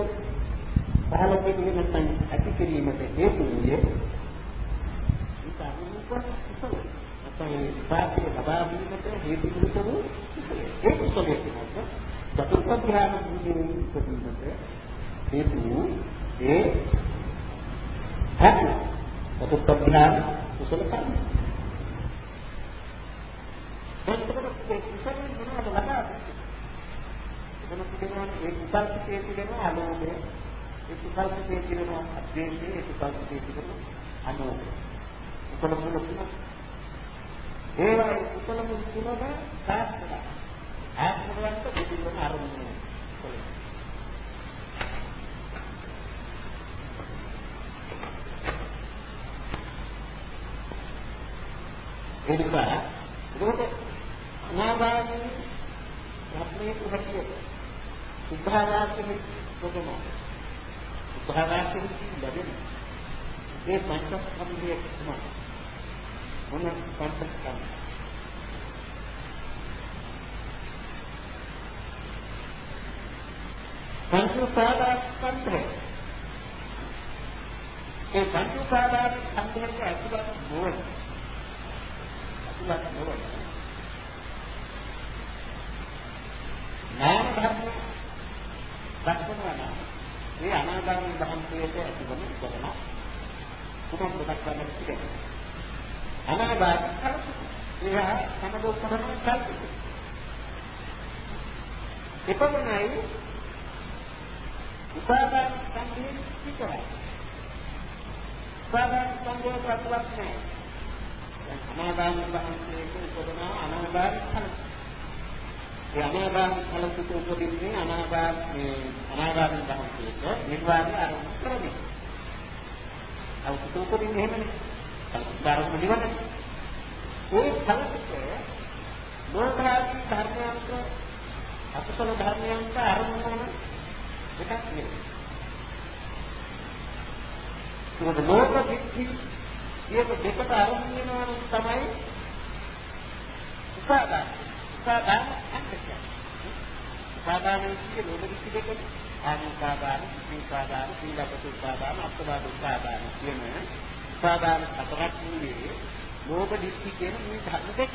පහළ කිරීම නැත්නම් ඇති කිරීමට හේතු වූයේ ඒක අනුකූල කුසල නැත්නම් පාපේ ලබා ගැනීමට හේතු වූ ඒ කුසලයේ තියෙනවා චතුර්ථ ධ්‍යාන භූමියේ ඉපදීමට හේතු වූ ඒ හැටි චතුර්ථ ධ්‍යාන කුසල කර්ම එතකොට ඒ කුසලෙන් මොනවද ලබා එතන තිබෙනවා ඒ කුසල්පිතේ තිබෙනවා අලෝභය ඒ කුසල්පිතේ තිබෙනවා අද්වේෂය ඒ කුසල්පිතේ තිබෙනවා අනෝභය කුසල මුල තුන ඒවා කුසල මුල තුනම සාස්ත්‍රය ආත්මවන්ත දෙවිවන අරමුණ ඒ නිසා ඒකට අනාගාමී ධර්මයේ හැටියට සුභාවාසෙහි කොටම සුභාවාසෙහි ලැබෙන ඒ පංචස්කන්ධයේ තමයි මොන පංචස්කන්ධ? පංච උපාදාස්කන්ධය ඒ පංච උපාදාස්කන්ධයේ ඇතුළත් නොවන ඇතුළත් නොවන නාම ධර්ම දක්වනවා නම් මේ අනාගාමී භවන්තයට ඇතිවන කරන කුමක්ද දක්වන්නට තිබෙන්නේ අනාගාමී කල්ප ඒවා සමදෝපකරණ කල්ප එපමණයි උපාදාන සංකේත විතරයි උපාදාන සංකේත අතුලක් නැහැ අනාගාමී භවන්තයට උපදන අනාගාමී කල්ප ඒ අනාගාමී ඵලසිත උපදින්නේ අනාගාමී අනාගාමී භවන්තයක නිර්වාණය ආරම්භ කරන්නේ. අවුත් උපදින්නේ එහෙමනේ. ධර්ම නිවන. ඒ ඵලසිත ලෝකාදී ධර්මයන්ට අකුසල ධර්මයන්ට ආරම්භ කරන එකක් නෙවෙයි. ඒක ලෝක විච්චි ඒක දෙකට ආරම්භ වෙනවා තමයි උපාදාන උපාදාන අන්තය. උපාදාන කියන්නේ ලෝභ දිට්ඨි දෙකනේ. ආනිපාදාන, සීපාදාන, සීලපත උපාදාන, අත්වාද උපාදාන කියන උපාදාන හතරක් නෙවෙයි. ලෝභ දිට්ඨි කියන මේ ධර්ම දෙක.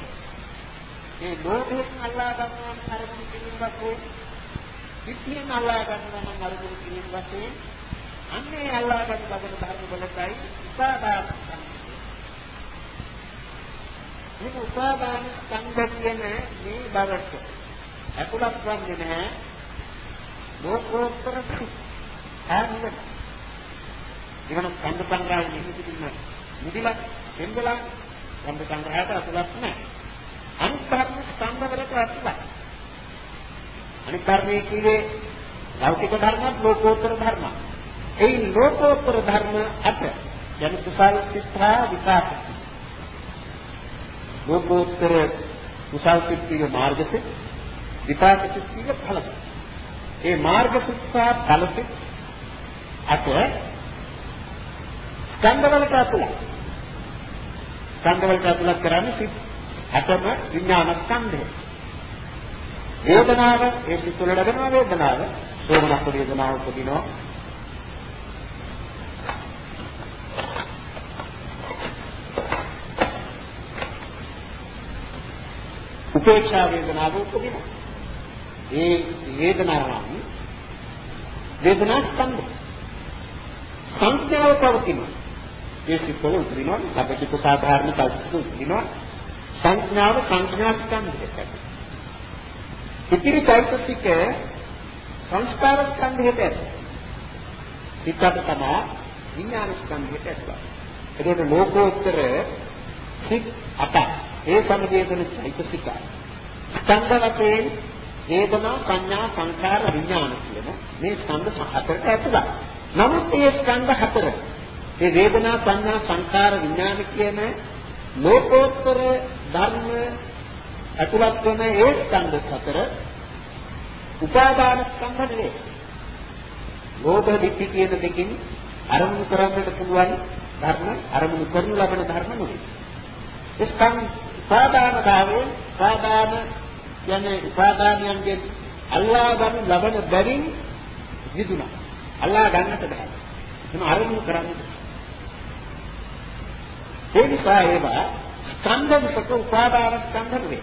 මේ ලෝභයෙන් අල්ලා ගන්නවා නම් අරමුණු කිරීම වශයෙන්, දිට්ඨියෙන් අල්ලා ගන්නවා නම් අරමුණු කිරීම වශයෙන්, අන්නේ අල්ලා ගන්න බදන ධර්ම වලටයි උපාදාන මේ උපාදාන ස්කන්ධ කියන මේ බවට අකුලක් වන්නේ නැහැ. ලෝකෝත්තර ආනන්ද ඉගෙන ස්කන්ධ සංග්‍රහය නිහිතින්න නිදිලා දෙන්නලා ස්කන්ධ සංග්‍රහයට අකුලක් නැහැ. අනිත් ධර්ම ස්කන්ධ වලට අකුලක් අනිත් ධර්මයේ කියේ ලෞකික ධර්මත් ලෝකෝත්තර ධර්ම ඒ ලෝකෝත්තර ධර්ම අට යන කුසල් සිතා. විපාක ලෝකෝත්තර කුසල් සිත්තිගේ මාර්ගසිත. විපාක සිත්තිගේ ඵලසිත. ඒ මාර්ගසිත සහ ඵලසිත අත ස්කන්ධවලට අතුල. ස්කන්ධවලට අතුලක් කරන්නේ සිත් අතම විඥාන ස්කන්ධය. වේදනාව ඒ සිත් වල ලැබෙන වේදනාව සෝමනස්ස වේදනාව උපදිනවා උපේක්ෂා වේදනාව උපදිනවා. ඒ වේදනාවන් වේදනා ස්කන්ධ සංඥාව පවතින. ඒ සිත්වල උපදිනවා අපිට සාධාරණ කල්පිත උපදිනවා. සංඥාව සංඥා ස්කන්ධයකට ඉතිරි කල්පිතික සංස්කාර ස්කන්ධයට පිටත තමයි විඥාන ස්කන්ධයට ඇතුළත් ඒකට ලෝකෝත්තර සිත් අට ඒ සමගිය වෙන චෛතසික ස්කන්ධ වශයෙන් වේදනා සංඥා සංකාර විඥාන කියන මේ ස්කන්ධ හතරට ඇතුළත්. නමුත් මේ ස්කන්ධ හතර මේ වේදනා සංඥා සංකාර විඥාන කියන ලෝකෝත්තර ධර්ම ඇතුළත් වෙන ඒ ස්කන්ධ හතර උපාදාන ස්කන්ධ නෙවෙයි. ලෝභ දිට්ඨි කියන දෙකෙන් අරමුණු කරන්නට පුළුවන් ධර්ම අරමුණු කරනු ලබන ධර්ම නෙවෙයි. ස්කන්ධ උපාදාන භාවයෙන් උපාදාන කියන්නේ උපාදානයන්ගෙන් අල්ලා ගන්න ලබන බැවින් විදුණා. අල්ලා ගන්නට බෑ. එන අරමුණු කරන්නේ. ඒ නිසා ඒවා ස්කන්ධ විසක උපාදාන ස්කන්ධ නෙවෙයි.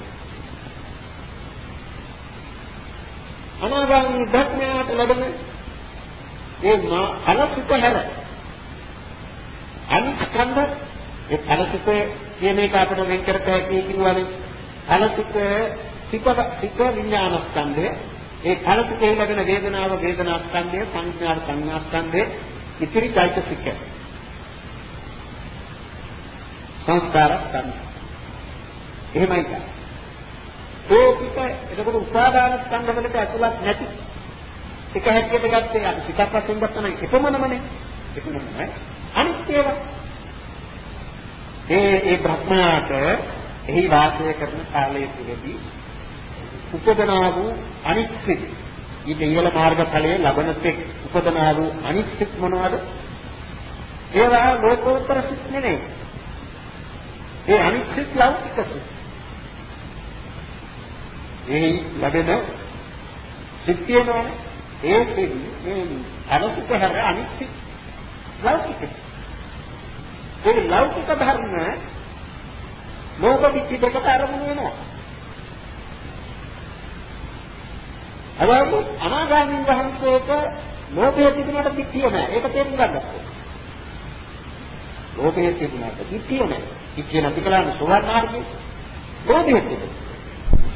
අනාගාමී ධර්මයට ලැබෙන ඒ අලසිත හැර අනිත් ස්කන්ධ ඒ අලසිත කියන එක අපිට වෙන් කර පැහැදිලි කිව්වනේ අලසිත සිත සිත විඥාන ස්කන්ධය ඒ කලසිතේ ලැබෙන වේදනාව වේදනා ස්කන්ධය සංඥා සංඥා ස්කන්ධය ඉතිරි চৈতසික සංස්කාර ස්කන්ධ. එහෙමයි කියන්නේ. ඒ පිට එතකොට උපාදාන ස්කන්ධ වලට ඇතුළත් නැති එක හැටියට ගත්තේ අපි සිතක් වශයෙන් ගත්තා නම් එපමණමනේ. එපමණමයි අනිත් ඒවා. ඒ ඒ බ්‍රහ්මයාට එහි වාසය කරන කාලය තුළදී උපදනා වූ අනිත්‍ය ඊට ඉහළ මාර්ගඵලයේ ලබන තෙක් උපදනා වූ අනිත්‍ය මොනවද? ඒවා ලෝකෝත්තර සිත් නෙමෙයි. ඒ අනිත්‍ය ලෞකික සිත්. ඒ ලැබෙන සිත් කියනවනේ ඒ සිත් මේ අනිත්‍ය හැර අනිත්‍ය ලෞකික. ඒ ලෞකික ධර්ම ලෝක විචි දෙකට අරමුණු වෙනවා. හැබැයි අනාගාමී වහන්සේට ලෝභය තිබුණාට පිටිය නැහැ. ඒක තේරුම් ගන්න ඕනේ. ලෝභය තිබුණාට පිටිය නැහැ. පිටිය නැති කලම සෝවාන් මාර්ගයේ ලෝභය තිබුණා.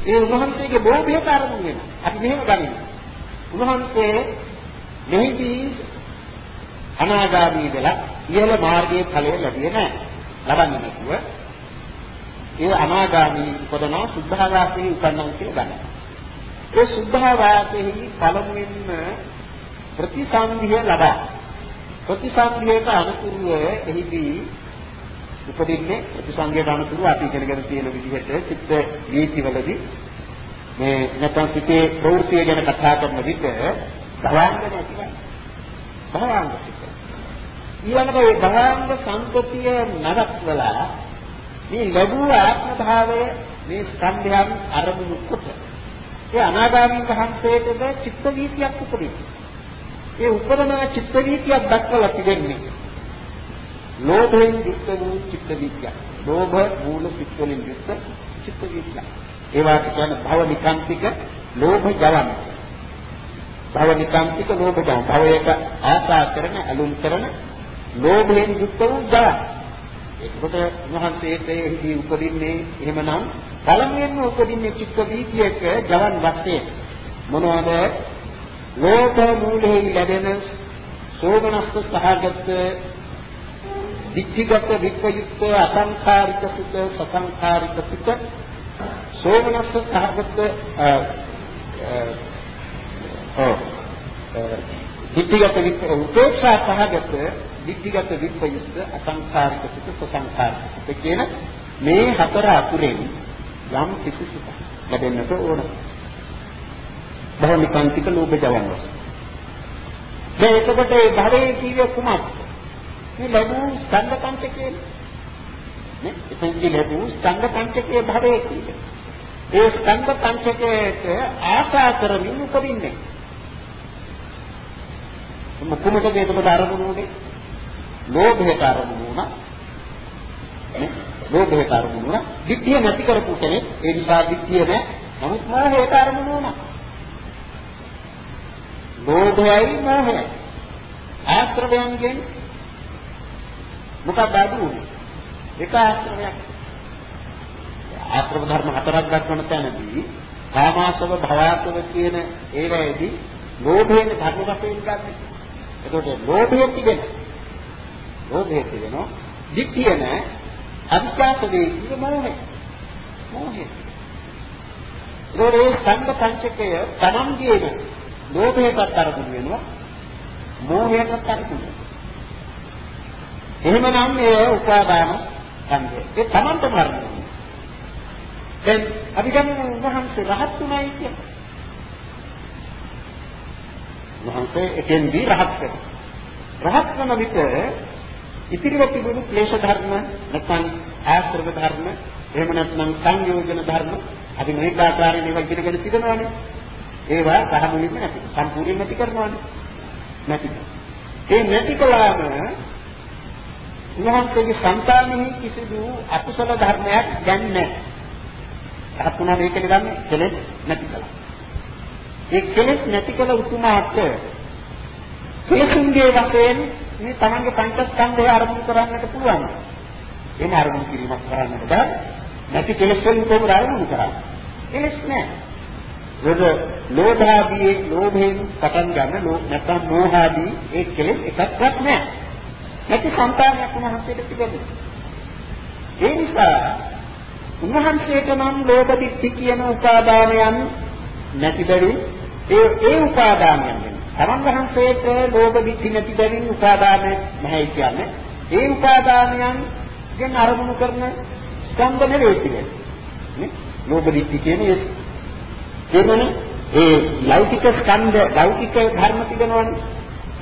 ඒ උන්වහන්සේගේ ලෝභය කාරණු වෙනවා. අපි මෙහෙම ගනිමු. උන්වහන්සේ මෙහිදී අනාගාමී වෙලා ඉහළ මාර්ගයේ ඵලය ලැබියේ නැහැ. ලබන්නේ නැතුව ඒ අනාගාමී උපදනා සුද්ධාවාසයේ උපන්නා කියලා ගන්නවා. ඒ සුද්ධාවාසයේ පළමුවෙන්ම ප්‍රතිසන්දිය ලබා ප්‍රතිසන්දියට අනුකූලව එහිදී උපදින්නේ ප්‍රතිසංගයට අනුකූලව අපි ඉගෙනගෙන තියෙන විදිහට චිත්ත වීතිවලදී මේ නැත්නම් සිතේ ප්‍රවෘත්තිය ගැන කතා කරන විට භවංග නැතිවයි. භවංග සිත. ඊළඟට ඒ භවංග සංකතිය නවත්වලා මේ ලැබුව ආත්ම භාවය මේ ස්කන්ධයන් අරමුණු කොට ඒ අනාගාමී වහන්සේටද චිත්ත වීතියක් උපදිනවා. ඒ උපදන චිත්ත වීතියක් දක්වලා තිබෙන්නේ ලෝභයෙන් යුක්ත වූ චිත්ත වීතියක්. ලෝභ මූල චිත්ත වලින් යුක්ත චිත්ත වීතියක්. ඒවාට කියන්නේ භව නිකාන්තික ලෝභ ජවන. භව නිකාන්තික ලෝභ ජවන. භවයක ආසා කරන අලුම් කරන ලෝභයෙන් යුක්ත වූ ජවන. ඒකට මහන්සේට එහිදී උපදින්නේ එහෙමනම් පළමුවෙන්ම උපදින්නේ චිත්ත වීතියක ජවන් වශයෙන් මොනවද? ලෝක මූලෙහි ලැබෙන සෝමනස්ස සහගත දික්ඛිගත විප්‍රයුක්ත අසංඛාරික සුත සසංඛාරික සුත සෝමනස්ස සහගත ඔව් දික්ඛිගත උපේක්ෂා සහගත දික්ඛිගත විප්‍රයුක්ත අසංඛාරික සුත සසංඛාරික සුත කියන මේ හතර අතුරෙන් යම් කිසි සුඛ ලැබෙන්නට ඕන. භවනිකාන්තික ලෝභ ජවන වශයෙන්. දැන් එතකොට ඒ භවයේ කීවේ කුමක්ද? මේ ලැබූ ස්කන්ධ පංචකයේ නේ එතෙන්දී ලැබූ ස්කන්ධ පංචකයේ භවයේ කීවේ. ඒ ස්කන්ධ පංචකයට ආශා කරමින් උපදින්නේ. මොකමද එතකොට අරමුණු උනේ? ලෝභයට අරමුණු වුණා. නේ ලෝභයට අරමුණු වුණා. දිට්ඨිය නැති කරපු කෙනෙක් ඒ නිසා දිට්ඨිය නෑ. නමුත් මෝහයට අරමුණු වුණා. ලෝභයයි මෝහයයි. ආශ්‍රවයන්ගෙන් මොකක්ද අඩු වුනේ? එක ආශ්‍රවයක්. ආශ්‍රව ධර්ම හතරක් දක්වන තැනදී කාමාසව භවආසව කියන ඒවායේදී ලෝභයෙන් ධර්ම වශයෙන් ගන්න. එතකොට ලෝභය තිබෙන. ලෝභය තිබෙනවා. දික්තිය නෑ. අවිචාසවේ කියන මොහේ. මොහේ. ඒකේ සංග පංචකය තමන්ගේම ලෝභයටත් අරමුණු වෙනවා. මෝහයටත් අරමුණු වෙනවා. එහෙමනම් මේ උපාදාන සංගය. ඒ තමන්ට මරණය. දැන් අපි ගමු උන්වහන්සේ රහත් උනායි කියන්නේ. උන්වහන්සේ එතෙන්දී රහත් වෙනවා. රහත් වන විට ඉතිරිව තිබුණු ක්ලේශ ධර්ම නැත්නම් ආශ්‍රව ධර්ම එහෙම නැත්නම් සංයෝජන ධර්ම අපි මේක ආකාරයෙන් ඒවා ඉගෙනගෙන තිබෙනවානේ. ඒවා සහ මුලින්ම නැති. සම්පූර්ණයෙන් නැති කරනවානේ. නැති. ඒ නැති කළාම උන්වහන්සේගේ సంతානෙහි කිසිදු අකුසල ධර්මයක් දැන් නැහැ. අහතුණා මේකද ගන්න කෙලෙස් නැති කළා. ඒ කෙලෙස් නැති කළ උතුමාට කෙලෙසුන්ගේ වශයෙන් මේ තමන්ගේ පංචස්කන්ධය අරමුණු කරන්නට පුළුවන්. එහෙම අරමුණු කිරීමක් කරන්නට බෑ. නැති කෙලෙස් වලින් කොහොමද අරමුණු කරන්නේ? කෙලෙස් නෑ. රොද ලෝභාදී ලෝභයෙන් පටන් ගන්න ලෝ නැත්නම් මෝහාදී ඒ කෙලෙස් එකක්වත් නෑ. නැති సంతානයක් උන්වහන්සේට තිබෙනවා. ඒ නිසා උන්වහන්සේට නම් ලෝභ දිට්ඨි කියන උපාදානයන් නැති බැරි ඒ ඒ උපාදානයන් තමන් වහන්සේට ලෝභ දිට්ඨි නැති බැවින් උපාදාන නැහැ කියන්නේ. ඒ උපාදානයන් ගෙන් අරමුණු කරන ස්කන්ධ නෙවෙයි කියන්නේ. නේ? ලෝභ දිට්ඨි කියන්නේ එමනේ ඒ ලෞකික ස්කන්ධ ලෞකික ධර්ම තිබෙනවනේ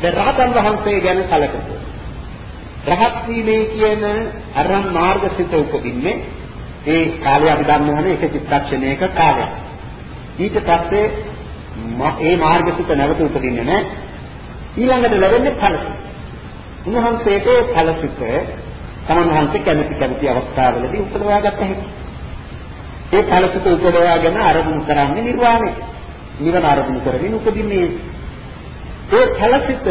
දැන් රහතන් වහන්සේ ගැන කලකට. රහත් වීමේ කියන අරහන් මාර්ගසිත උපදින්නේ ඒ කාලය අපි දන්නවනේ එක චිත්තක්ෂණයක කාලයක්. ඊට පස්සේ ඒ මාර්ගසිත නැවත උපදින්නේ නැහැ. ඊළඟට ලැබෙන්නේ ඵලසිත. උන්වහන්සේට ඵලසිත තමන් වහන්සේ කැමති කැමති අවස්ථාවලදී උපදවා ගත හැකියි. ඒ ඵලසිත උපදවාගෙන අරමුණු කරන්නේ නිර්වාණය. නිවන අරමුණු කරමින් උපදින්නේ. ඒ ඵලසිත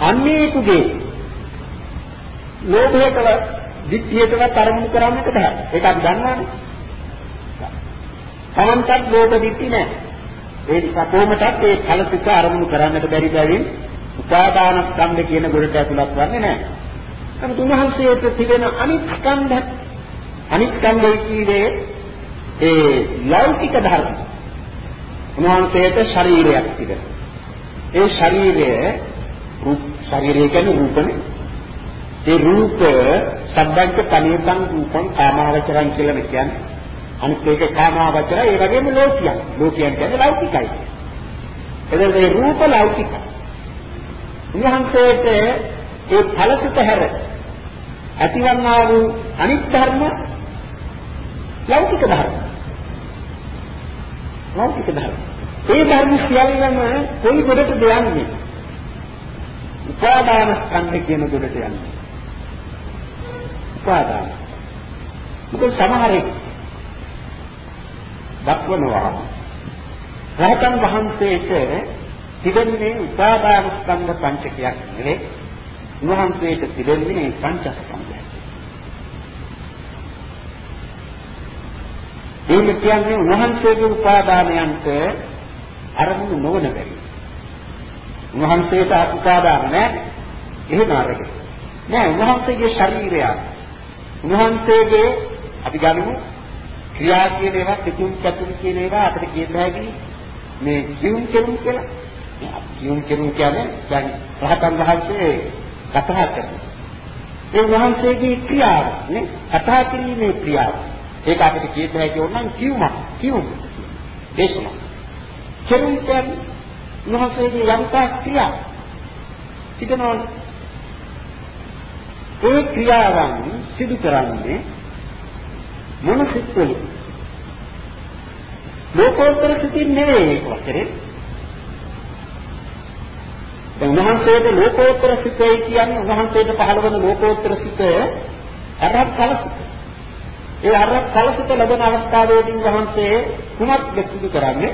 අන්නේකුගේ ලෝභයටවත්, ditthiyටවත් අරමුණු කරන්නට බෑ. ඒක අපි දන්නවානේ. තමන්ටත් ලෝභ ditthi නැහැ. ඒ නිසා කොහොමදත් ඒ ඵලසිත අරමුණු කරන්නට බැරි බැවින් උපාදාන ස්කන්ධ කියන ගොඩට ඇතුළත් වෙන්නේ නැහැ. නමුත් උන්වහන්සේට තිබෙන අනිත් ස්කන්ධ අනිත් ස්කන්ධය කීවේ ඒ ලෞකික ධර්ම. උන්වහන්සේට ශරීරයක් තිබෙනවා. ඒ ශරීරය රූප ශරීරය කියන්නේ රූපනේ. ඒ රූප සබ්බංක පණිතං රූපං කාමාවචරං කියලා කියන්නේ අනිත් එක කාමාවචර ඒ වගේම ලෝකියන්. ලෝකියන් කියන්නේ ලෞකිකයි. එතකොට මේ රූප ලෞකිකයි. උන්වහන්සේට ඒ ඵලසිත හැර ඇතිවන්නා වූ අනිත් ධර්ම ලෞකික ධර්ම. ලෞකික ධර්ම. ඒ ධර්ම සියල්ලම කොයි ගොඩටද යන්නේ? උපාදාන ස්කන්ධ කියන ගොඩට යන්නේ. උපාදාන. මොකද සමහරෙක් දක්වනවා රහතන් වහන්සේට තිබෙන්නේ උපාදාන ස්කන්ධ පංචකයක් නෙවෙයි උන්වහන්සේට තිබෙන්නේ පංචස්කන්ධය. ඒක කියන්නේ උන්වහන්සේගේ උපාදානයන්ට අරමුණු නොවන බැරි. උන්වහන්සේට උපාදාන නැහැ. එහෙම අරගෙන. නෑ උන්වහන්සේගේ ශරීරය. උන්වහන්සේගේ අපි ගනිමු ක්‍රියා කියන ඒවා පිටුම් කැතුම් කියන ඒවා අපිට කියන්න හැකි මේ ජීවුම් කෙරුම් කියලා. ජීවුම් කෙරුම් කියන්නේ දැන් රහතන් වහන්සේ කතා කරනවා. ඒ වහන්සේගේ ක්‍රියාව නේ කතා කිරීමේ ක්‍රියාව. ඒක අපිට කියන්න හැකි ඕනනම් කියුමක් කියුම්. දේශනා. කෙරුම් කියන්නේ වහන්සේගේ යම්තා ක්‍රියාව. හිතනවා ඒ ක්‍රියාවන් සිදු කරන්නේ මොන සිත්වල ලෝකෝත්තර සිතින් නෙවෙයි ඒක වචනේ දැන් උන්වහන්සේට ලෝකෝත්තර සිතයි කියන්නේ උන්වහන්සේට පහළ වන ලෝකෝත්තර සිත අරහත් ඵලසිත. ඒ අරහත් ඵලසිත ලැබෙන අවස්ථාවේදී වහන්සේ කුමක්ද සිදු කරන්නේ?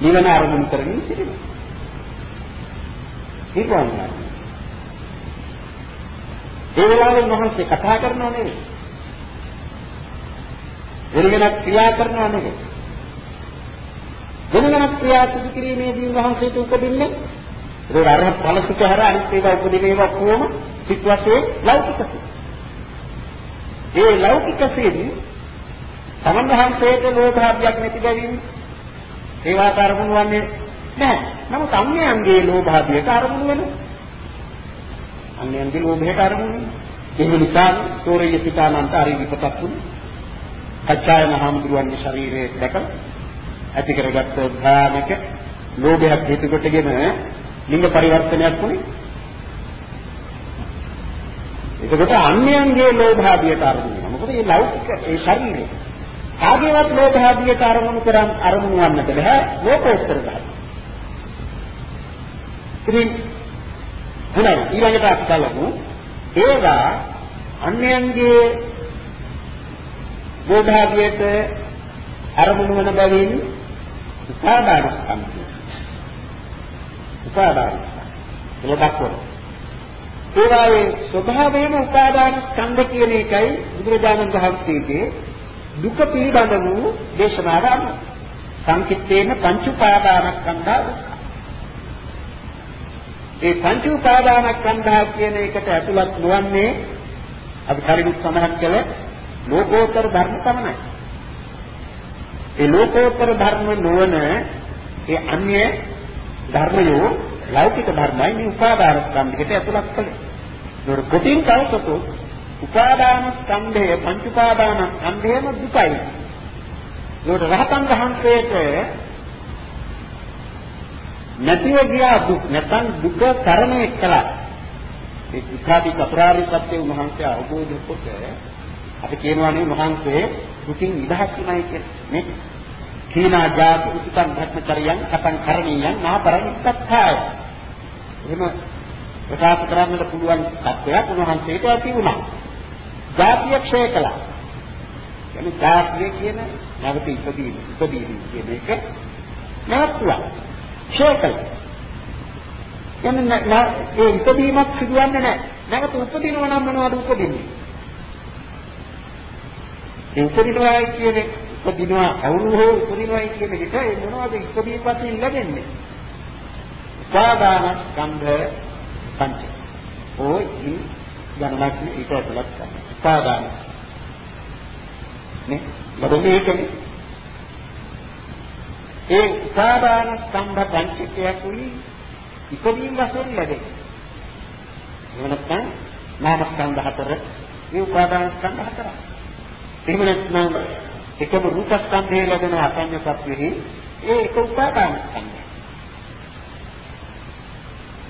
නිවන අරමුණු කරමින් සිටිනවා. හිතවන්නේ. ඒ වෙලාවේ මහන්සිය කතා කරනව නෙවෙයි. වෙන වෙනත් ක්‍රියා කරනව නෙවෙයි. වෙන වෙනත් ක්‍රියා සිදු කිරීමේදී වහන්සේට උපදින්නේ ඒක අරහත් ඵලසිත හැර අනිත් ඒවා උපදින ඒවා කොහොම සිත් වශයෙන් ලෞකික සිත්. ඒ ලෞකික සිත් තමන් වහන්සේට ලෝභාභයක් නැති බැවින් ඒවා කරමුණු වන්නේ නැහැ. නමුත් අන්‍යයන්ගේ ලෝභාභයට අරමුණු වෙනවා. අන්‍යයන්ගේ ලෝභයට අරමුණු වෙනවා. ඒ නිසා සෝරිය පිටානන්ත අරි විපතක් වුණා. කච්චාය මහමුදුරන්ගේ ශරීරයේ දැක ඇති කරගත්ත ධානක ලෝභයක් හේතු කොටගෙන ලිංග පරිවර්තනයක් වුණේ. එතකොට අන්‍යයන්ගේ ලෝභාභයට අරමුණු වෙනවා. මොකද මේ ලෞකික ඒ ශරීරය කාගේවත් ලෝභාභයට අරමුණු කරන් අරමුණු වන්නට බෑ ලෝකෝත්තර ධර්ම. ඉතින් හොඳයි ඊළඟට අපි බලමු ඒවා අන්‍යයන්ගේ ලෝභාභයට අරමුණු වන බැවින් උපාදාන ස්කන්ධය. උපාදාන ලෝකකෝ. ඒවායේ ස්වභාවයම උපාදාන ස්කන්ධ කියන එකයි බුදුරජාණන් වහන්සේගේ දුක පිළිබඳ වූ දේශනාව අනුව. සංකිට්ඨේන පංච උපාදානස්කන්ධා දුක්ඛ. ඒ පංච උපාදානස්කන්ධා කියන එකට ඇතුළත් නොවන්නේ අපි කලින් සඳහන් කළ ලෝකෝත්තර ධර්ම තමයි. ඒ ලෝකෝත්තර ධර්ම නොවන ඒ අන්‍ය ධර්මයෝ ලෞකික ධර්මයි මේ උපාදාන ස්කන්ධයකට ඇතුළත් කළේ. ඒක කොටින් කවසතු උපාදාන ස්කන්ධය පංච උපාදාන ස්කන්ධයම දුකයි. ඒකට රහතන් වහන්සේට නැතිව ගියා දුක් නැත්නම් දුක තරණය කළා. ඒ දුක්ඛාදී චතුරාර්ය සත්‍ය උන්වහන්සේ අවබෝධ කොට අපි කියනවා නේ මහන්සේ දුකින් නිදහස් වුණයි කියන්නේ. කීනා ජාති උතුම් භක්මචරියන් කතං කරණීයන් නාපරිත්තත්ථාය. එහෙම ප්‍රකාශ කරන්නට පුළුවන් තත්ත්වයක් උන්වහන්සේට ඇති වුණා. ජාතිය ක්ෂය කළා. يعني ජාතිය කියන නැවත ඉපදීම ඉපදීම කියන එක නැවතුණා. ක්ෂය කළා. يعني ඒ ඉපදීමක් සිදුවන්නේ නැහැ. නැවත උපදිනවා නම් මොනවද උපදින්නේ? ඒ උපදිනවා කියන්නේ උපදිනවා අවුරු හෝ උපදිනවා කියන එක ඒ මොනවද ඉපදීම වශයෙන් ලැබෙන්නේ? උපාදාන ස්කන්ධ පංච. ඔය ගණනක් ඒක ඇතුළත් කරනවා. උපාදාන. නේ? ලැබෙන්නේ ඒකනේ. ඒ උපාදාන ස්කන්ධ පංචකයකුයි ඉපදීම වශයෙන් ලැබෙන්නේ. එහෙම නැත්නම් නාම ස්කන්ධ හතර ඒ උපාදාන ස්කන්ධ හතරයි. එහෙම නැත්නම් එකම රූපස්කන්ධය ලැබෙන අසඤ්ඤ සත්‍යෙහි ඒ එක උපාදාන ස්කන්ධය.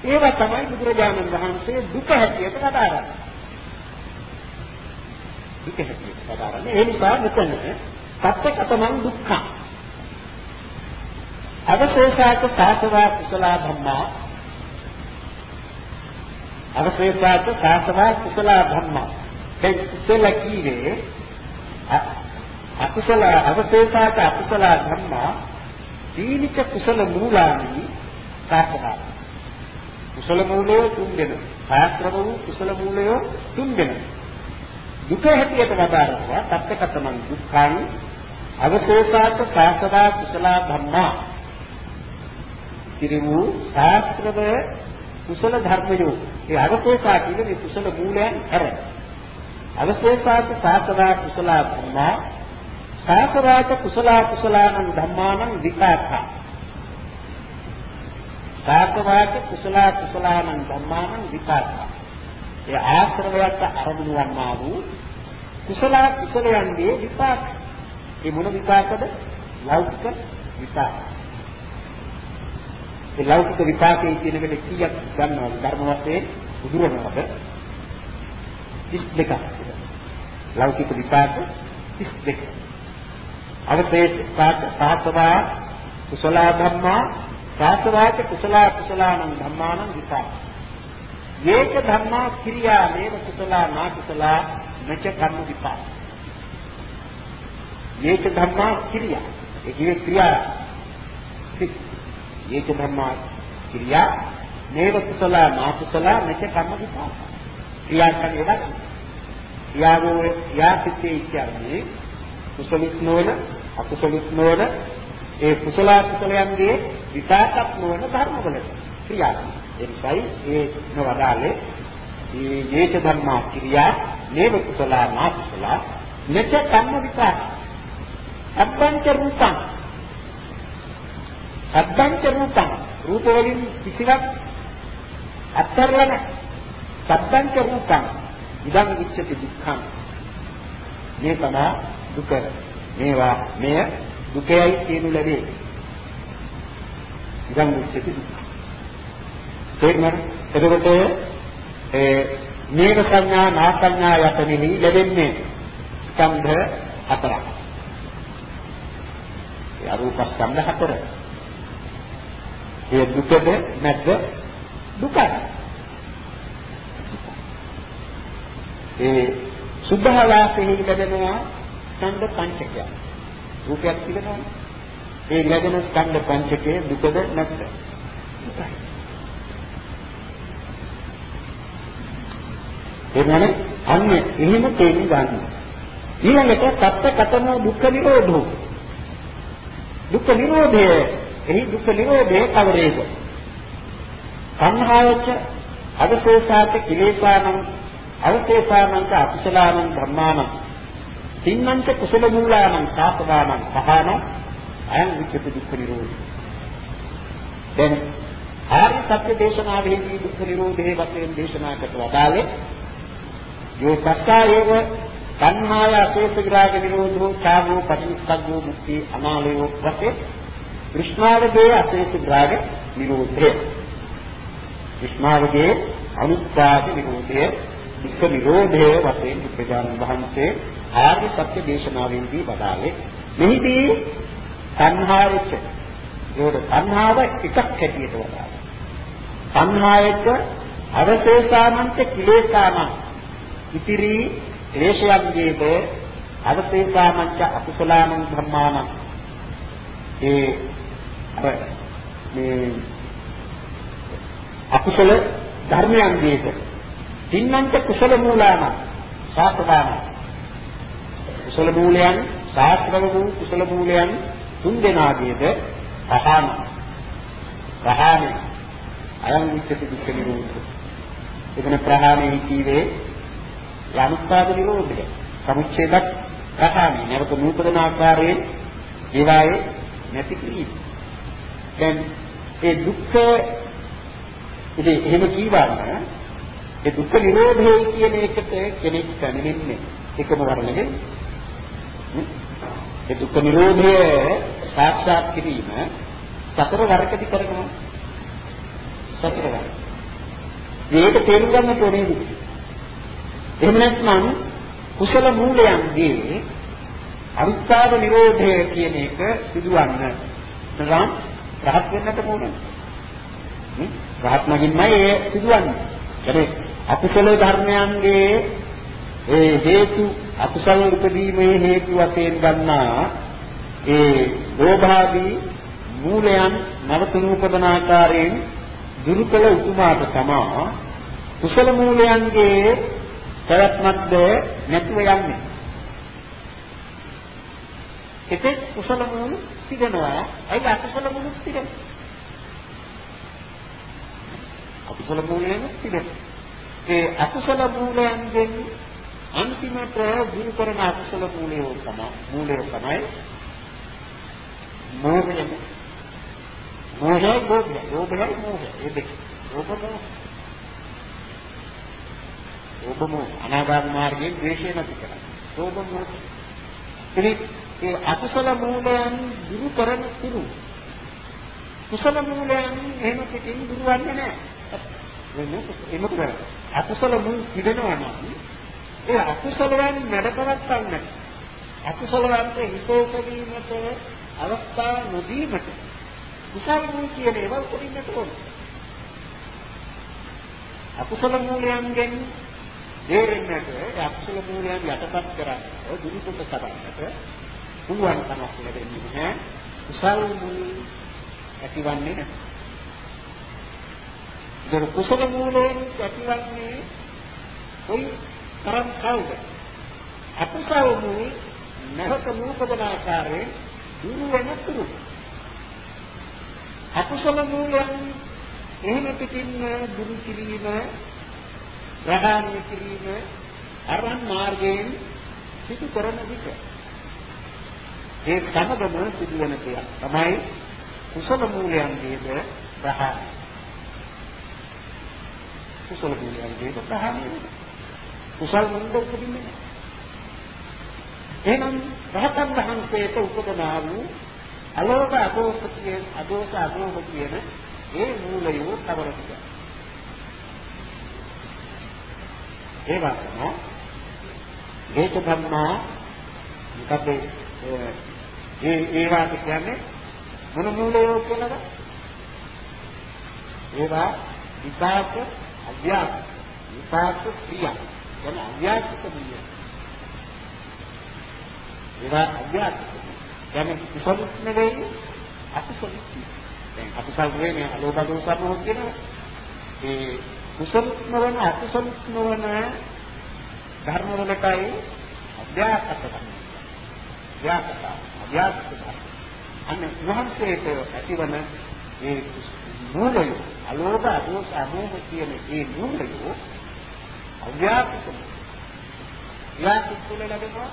ඒවා තමයි බුදුරජාණන් වහන්සේ දුක හැටියට කතාරන්නේ. දුක හැටියට කතාරන්නේ. ඒ නිසා මෙතන සත්‍යකතමං දුක්ඛ. අවශේෂාක සාසවා කුසල ධම්මා අවශේෂාක සාසවා කුසල ධම්මා. ඒ කුසල කීවේ අකුසල අවශේෂාක අකුසල ධම්මා දීනික කුසල මූලානි සාසවා කුසල මූලය තුන් දෙනා. සාස්ත්‍රව වූ කුසල මූලය තුන් දෙනා. දුක හැටියට වදාරනවා තත්කතමං දුක්ඛං අවශේෂාත සාසදා කුසල ධම්මා. කිරිමු සාස්ත්‍රව කුසල ධර්මයෝ ඒ අවශේෂා කියන්නේ මේ කුසල මූලයන් හැර. අවශේෂාත සාසදා කුසල ධම්මා සාසරාත කුසල කුසලානං ධම්මානං විපාකා සාකවාච කුසල කුසලානං ධම්මානං විපාක. ඒ ආශ්‍රවයට අරමුණු වන්නා වූ කුසල කුසලයන්ගේ විපාක. ඒ මොන විපාකද? ලෞකික විපාක. ඒ ලෞකික විපාකයේ කියන එකට කීයක් ගන්නවද ධර්ම වශයෙන් උදුරනවද? 32ක්. ලෞකික විපාක 32. අවතේජ පාක සාසවා කුසල ධම්මා සාසවාච කුසල කුසලානං ධම්මානං විපාක. මේක ධම්මා ක්‍රියා මේව කුසල නා කුසල නච කර්ම විපාක. මේක ධම්මා ක්‍රියා. ඒ කියන්නේ ක්‍රියා. මේක ධම්මා ක්‍රියා නේව කුසල නාකුසල නච කර්ම විපාක. ක්‍රියා කියන්නේ ඒවත් ක්‍රියාවෝ ක්‍රියාසිතේ කියන්නේ කුසලිත නොවන අකුසලිත නොවන ඒ කුසල කුසලයන්ගේ විපාකක් නොවන ධර්මවල ක්‍රියා. ඒ නිසායි ඒ නවදාලේ මේ යේච ධර්මා ක්‍රියා නේව කුසල නාකුසල නච කම්ම විපාක. අබ්බංච රූපං අබ්බංච රූපං රූප වලින් කිසිවක් අත්තරලා නැහැ. සබ්බංච රූපං ඉදං විච්ඡති දුක්ඛං. මේ තමයි දුක මේවා මෙය දුකයි කියනු ලැබේ. ඉදං විච්ඡති දුක්ඛ. තේරුණාද එතකොට ඒ මේක සංඥා නා සංඥා යතනෙහි ලැබෙන්නේ ස්කන්ධ හතරක්. ඒ අරූප ස්කන්ධ හතර. ඒ දුකද නැද්ද දුකයි. ඒ සුද්ධාවාසෙහි ලැබෙනවා ස්කන්ධ පංචකය. රූපයක් තිබෙනවා. ඒ ලැබෙන ස්කන්ධ පංචකයේ දුකද නැත්ද? දුකයි. එනවනේ අන්න එහෙම තේරුම් ගන්න. ඊළඟට සත්‍ය කතන දුක්ඛ නිරෝධෝ. දුක්ඛ නිරෝධය එහි දුක්ඛ නිරෝධය කවරේද? සංහායච අදසෝසාත කිලේශානං අවශේෂානං අකුසලානං ධම්මානං තින්නංච කුසල මූලානං සාපදානං පහන අයං විච්ඡති දුක්ඛ නිරෝධය දැන් ආර්ය සත්‍ය දේශනාවෙහිදී දුක්ඛ නිරෝධයේ වශයෙන් දේශනා කොට වදාළේ යෝ සත්‍යයේව සංහාය අශේෂ විරාග නිරෝධෝ චාගෝ පටිච්චසග්ගෝ මුක්ති අනාලයෝ වශයෙන් කෘෂ්ණාවගේ අශේෂ විරාග නිරෝධය. කෘෂ්ණාවගේ අනුත්පාද නිරෝධය. දුක්ඛ නිරෝධය වශයෙන් බුදුජානක වහන්සේ ආර්ය සත්‍ය දේශනාවෙන්දී වදාළේ. මෙහිදී සංහාරෙච්ච ඒකට සංහාව එකක් හැටියට වදාළා. සංහායක අවශේෂානන්ත කිලේශානං ඉතිරි ක්ලේශයන්ගේද අවශේෂානංච අකුසලානං ධම්මානං ඒ අර මේ අකුසල ධර්මයන්ගේද තින්නන්ත කුසල මූලාන සාස්ත්‍රාන කුසල මූලයන් සාස්ත්‍රව වූ කුසල මූලයන් තුන් දෙනාගේද පහන පහන අයං විච්ඡති දුක්ඛ නිරෝධ එතන ප්‍රහාණය කීවේ යනුත්පාද නිරෝධය. සමුච්ඡේදක් ප්‍රහාණය නැවත නූතන ආකාරයෙන් ඒවායේ නැති කිරීම. දැන් ඒ දුක්ඛ ඉතින් එහෙම කීවම ඒ දුක්ඛ නිරෝධය කියන එකට කෙනෙක් පැමිණෙන්නේ එකම වරණගෙන්. ඒ දුක්ඛ නිරෝධය සාක්ෂාත් කිරීම සතර වරකදී කරනවා. සතර වර. මේක තේරුම් ගන්න ඕනේ. එහෙම නැත්නම් කුසල මූලයන්ගේ අනුත්පාද නිරෝධය කියන එක සිදුවන්න නම් රහත් වෙන්නට ඕනේ. රහත් නැගින්මයි ඒ සිදුවන්නේ. ඒ අකුසල ධර්මයන්ගේ ඒ හේතු අකුසල උපදීමේ හේතු වශයෙන් ගන්නා ඒ ලෝභාදී මූලයන් නවතුණු උපදන ආකාරයෙන් දුරු කළ උතුමාට තමා කුසල මූලයන්ගේ ප්‍රයත්නක්ද නැතුව යන්නේ. එතෙක් කුසල මූල තිබෙනවා. ඇයි අකුසල මූල තිබෙන්නේ? අකුසල මූලයෙන් තිබෙනවා. ඒ අකුසල මූලයන්ගෙන් අන්තිමට දුරු කරන අකුසල මූලය තමයි මූලය තමයි මෝහය. මෝහය ගෝභය. ගෝභය මෝහය. ඒ දෙක. ඕක මෝහ. ඕක මෝහ. අනාගත මාර්ගයේ ද්වේෂය නැති කරන්නේ. ඕක මෝහ. ඉතින් ඒ අකුසල මූලයන් දුරු කරන තුරු කුසල මූලයන් එහෙම පිටින් දුරවන්නේ නැහැ. එන්න මොකද අකුසල මුල් තිබෙනවා නම් ඒ අකුසලයන් නැඩපවත්වන්න අකුසලයන්ට හිතෝපදීමට අවස්ථා නොදීමට කුසල මුල් කියන ඒවා උපදින්නට ඕන අකුසල මූලයන්ගෙන් දෙරෙන්නට අක්ෂර මූලයන් යටපත් කරන්නේ දුරුකොට කරන්නට පුළුවන් කමක් ලැබෙන්නේ නැහැ. කුසල් මුල් ඇතිවන්නේ නැහැ. ඒක කුසල මූලයෙන් ඇතිවන්නේ කොයි තරම් කවුද? අකුසල මූල නැවත නූපදන ආකාරයෙන් දුරු වෙන තුරු. අකුසල මූලයන් එහෙම පිටින් දුරු කිරීම ප්‍රහාණය කිරීම අරන් මාර්ගයෙන් සිදු කරන විට ඒ සමගම සිදුවන දෙයක් තමයි කුසල මූලයන්ගේද ප්‍රහාණය. කුසල මූලයන්ගේද ප්‍රහාණය. කුසල මුන්ද උපදින්නේ නැහැ. එහෙනම් රහතන් වහන්සේට උපදනා වූ අලෝභ අදෝස කියන අදෝස අදෝභ කියන ඒ මූලය කවරද? ඒ වගේම හේතු ධර්මා මොකද ඒ ඒවාට කියන්නේ මොන මූලයෝ කියලාද? ඒවා විපාක අභ්‍යාස විපාක ක්‍රියා යන අභ්‍යාසික මූලය. ඒවා අභ්‍යාසික. කියන්නේ කුසලුත් නෙවෙයි අකුසලුත් නෙවෙයි. දැන් අකුසල් වෙන්නේ අලෝභ දෝෂ මොහොත කියනවා. ඒ කුසලුත් නොවන අකුසලුත් නොවන ධර්ම වලටයි අධ්‍යාත්මක ධර්ම. අධ්‍යාත්මක අධ්‍යාත්මක ධර්ම. අන්න වහන්සේට ඇතිවන ඒ මූලය අලෝභ අදෝස අමෝහ කියන ඒ මූලය අධ්‍යාත්මක. යාති තුල ලැබෙනවා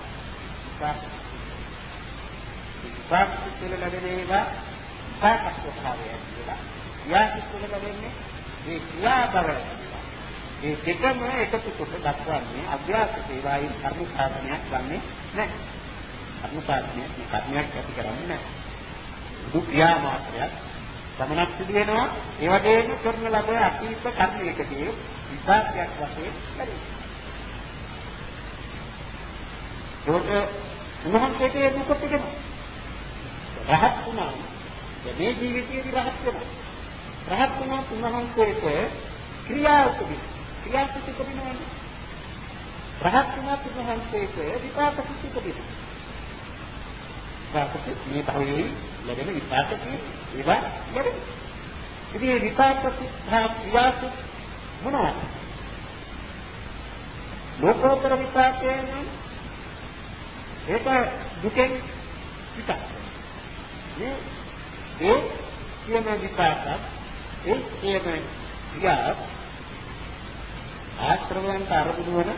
විපාක තුල ලැබෙන ඒවා විපාක ස්වභාවය කියලා. යාති තුල ලැබෙන්නේ ඒ ක්‍රියාබල ඒ දෙකම එකතු කොට දක්වන්නේ අභ්‍යාස සේවායි කර්ම සාධනයක් ගන්නෙ නැහැ. කර්ම සාධනයක් මේ කර්මයක් ඇති කරන්නේ නැහැ. දුක් ක්‍රියා මාත්‍රයක් සමනක් සිදු වෙනවා ඒ වගේම කරන ලබ අතීත කර්මයකදී විපාකයක් වශයෙන් ලැබෙනවා. ඒක උන්වහන්සේට ඒ දුක පිටෙනවා. රහත් වුණා. මේ ජීවිතයේදී රහත් වෙනවා. රහත් වුණා උන්වහන්සේට ක්‍රියා උපදින. ක්‍රියා සිත් උපදිනවනේ. රහත් වුණා උන්වහන්සේට විපාක සිත් උපදින. විපාක සිත් මේ භවයේ ලැබෙන විපාක සිත් ඒවා ලැබෙන. ඉතින් මේ විපාක සිත් හා ක්‍රියා සිත් මොනවද? ලෝකෝත්තර විපාකයෙන් ඒක දුකෙන් පිටක්. මේ ඒ කියන විපාකත් ඒ කියන ක්‍රියා ආශ්‍රවයන්ට අරමුණු වන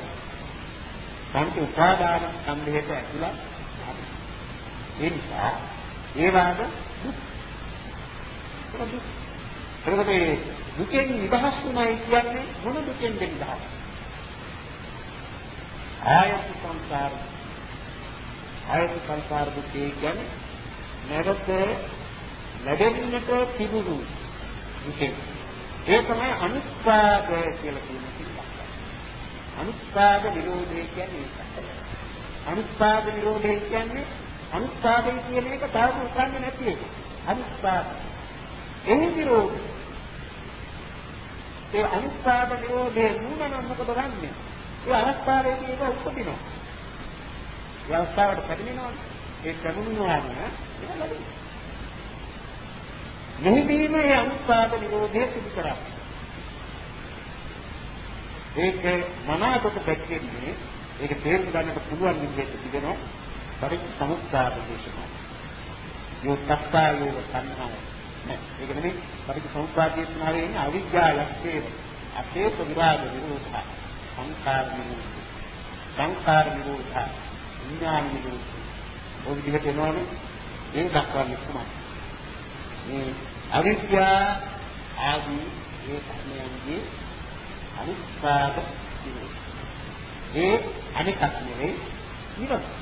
පංච උපාදාන සම්භේත ඇතුළත් ඒ නිසා ඒ වාද දුක් එතකොට මේ දුකෙන් නිදහස් වුණයි කියන්නේ මොන දුකෙන්ද නිදහස්? ආයත සංසාර ආයත සංසාර දුකේ කියන්නේ නැවත ලැබෙන්නට තිබුණු දුකේ. ඒ තමයි අනුත්පාද කියලා කියන එක. අනුත්පාද නිරෝධය කියන්නේ ඒකයි. අනුත්පාද නිරෝධය කියන්නේ අනුත්පාදය කියන එක තාම උකන්නේ නැති එක. අනුත්පාද. එහි නිරෝධය. ඒ අනුත්පාද නිරෝධයේ නුනන මොකද ගන්නෙ? ඒ අනුත්පාදයේදී ඒක උපදිනවා. ඒ අවස්ථාවට පැමිණෙනවා. ඒ පැමිණුවාම ඒක ලැබෙනවා. මෙහිදීම මේ අනුත්පාද නිරෝධය සිදු කරා. ඒක මනාකොට දැක්කෙන්නේ ඒක තේරුම් ගන්නට පුළුවන් විදිහට තිබෙනවා පරිසමුත්පාද දේශනා. යෝ තත්තායෝ සංහාය. ඒක නෙමෙයි පරිසමුත්පාද දේශනාවේ ඉන්නේ අවිද්‍යාවක්ේ අශේෂ විරාග විරෝධ සංකාර විරෝධ සංකාර විරෝධ විඥාන විරෝධ ඔය විදිහට එනවනේ. ඒ දක්වන්නේ කොහොමද? මේ අවිද්‍යා ආදී ඒ ධර්මයන්ගේ අනුත්පාද ඒ අනිකක් නෙවෙයි නිරෝධ.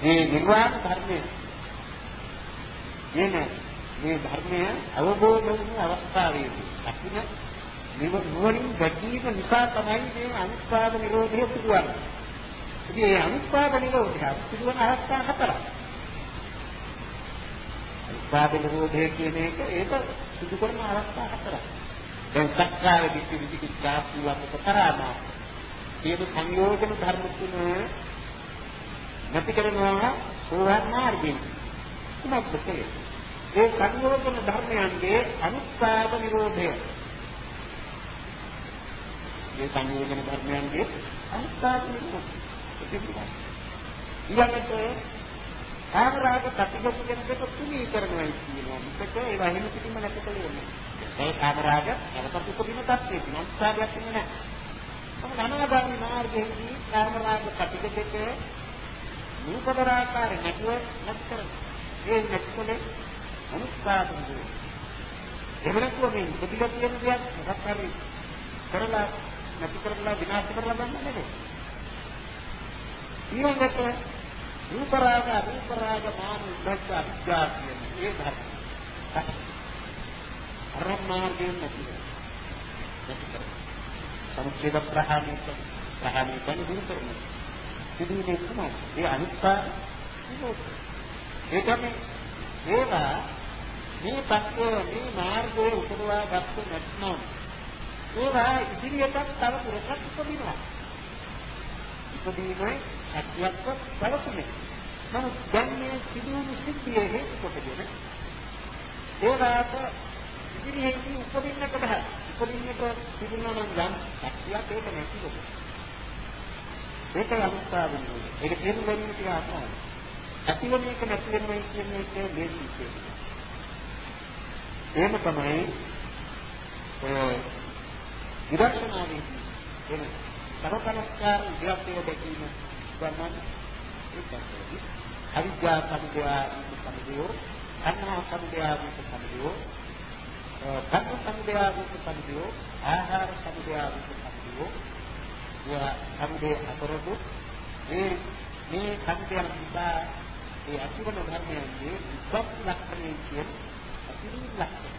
මේ නිර්වාණ ධර්මය එන මේ ධර්මය අවබෝධ වුණු අවස්ථාවේදී අකින නිවනින් දැකීම නිසා තමයි මේ අනුත්පාද නිරෝධය සිදුවන්නේ. ඉතින් මේ අනුත්පාද නිරෝධය සිදුවන අවස්ථා හතරක්. අනුත්පාද නිරෝධය කියන එක ඒක සිදු කරන අවස්ථා හතරක්. දැන් සක්කාය දිට්ඨි විචිකිච්ඡා කියවන්න තරමා. සියලු සංයෝජන ධර්ම තුන නැති කරනවා සෝවාන් මාර්ගයෙන්. කුමක්ද කියන්නේ? ඒ සංයෝජන ධර්මයන්ගේ අනුත්පාද නිරෝධය. ඒ සංයෝජන ධර්මයන්ගේ අනුත්පාද නිරෝධය. ඊළඟට කාමරාග ප්‍රතිගත කියන දෙක තුනී කරනවා කියනවා. මේක ඒවා එහෙම කිසිම නැතිකලේ නෑ. ඒ කාමරාග නැවතත් උපදින තත්ත්වයක් නේ. උත්සාහයක් නෙමෙයි. තමයි අනාගාමී මාර්ගයේදී කාමරාග ප්‍රතිගතක රූපදරාකාර නැතුව නැති කරනවා. ඒ නැතිකලේ අනුත්පාදන වේ. එහෙම නැතුව මේ ප්‍රතිගත කියන දෙයක් මොකක් හරි කරලා නැති කරලා විනාශ කරලා ගන්න නෙමෙයි. ඊළඟට රූප රාග අරූප රාග මාන උද්දච්ච අවිද්‍යා කියන ඒ ධර්ම. අරමාර්ගයෙන් නැති කරනවා. සමුච්ඡේද ප්‍රහාණය ප්‍රහාණය කරන දුරු කරනවා. සිදුවේ තමයි ඒ අනිත්‍ය ඒකනේ ඒවා මේ පැත්තේ මේ මාර්ගයේ උපදවා ගත්තේ නැත්නම් ඒවා ඉදිරියටත් තව දුරටත් උපදිනවා. ඉපදීමේ හැකියාවක් පවතින්නේ. නමුත් දැන් මේ සිදුවුණු සිද්ධියේ හේතු කොටගෙන ඒවාට ඉදිරියේදී උපදින්නට බෑ. උපදින්නට තිබුණා නම් යම් හැකියාවක් ඒක නැතිවෙද. ඒක අනුස්ථාවන්නේ. ඒක තේරුම් ගන්න කියලා අහනවා. ඇතිවෙන එක නැති වෙනවා කියන එක ලේසි කියන්නේ. එහෙම තමයි ඒ විදර්ශනාවේදී එන සරපරස්කාර ඉලක්කය දැකීම ගන්න ඒකයි. අවිද්‍යා සමුදය සමුදය අන්නා සමුදය සමුදය කර්ම සමුදය සමුදය ආහාර සමුදය සමුදය යා සමුදය අතරතු මේ මේ සංකේයන නිසා ඒ අතිවන ධර්මයන්ගේ විපත් ලක්ෂණය කියන අතිරි ලක්ෂණ.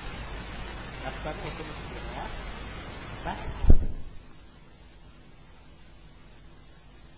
ලක්ෂණ එකම කියනවා.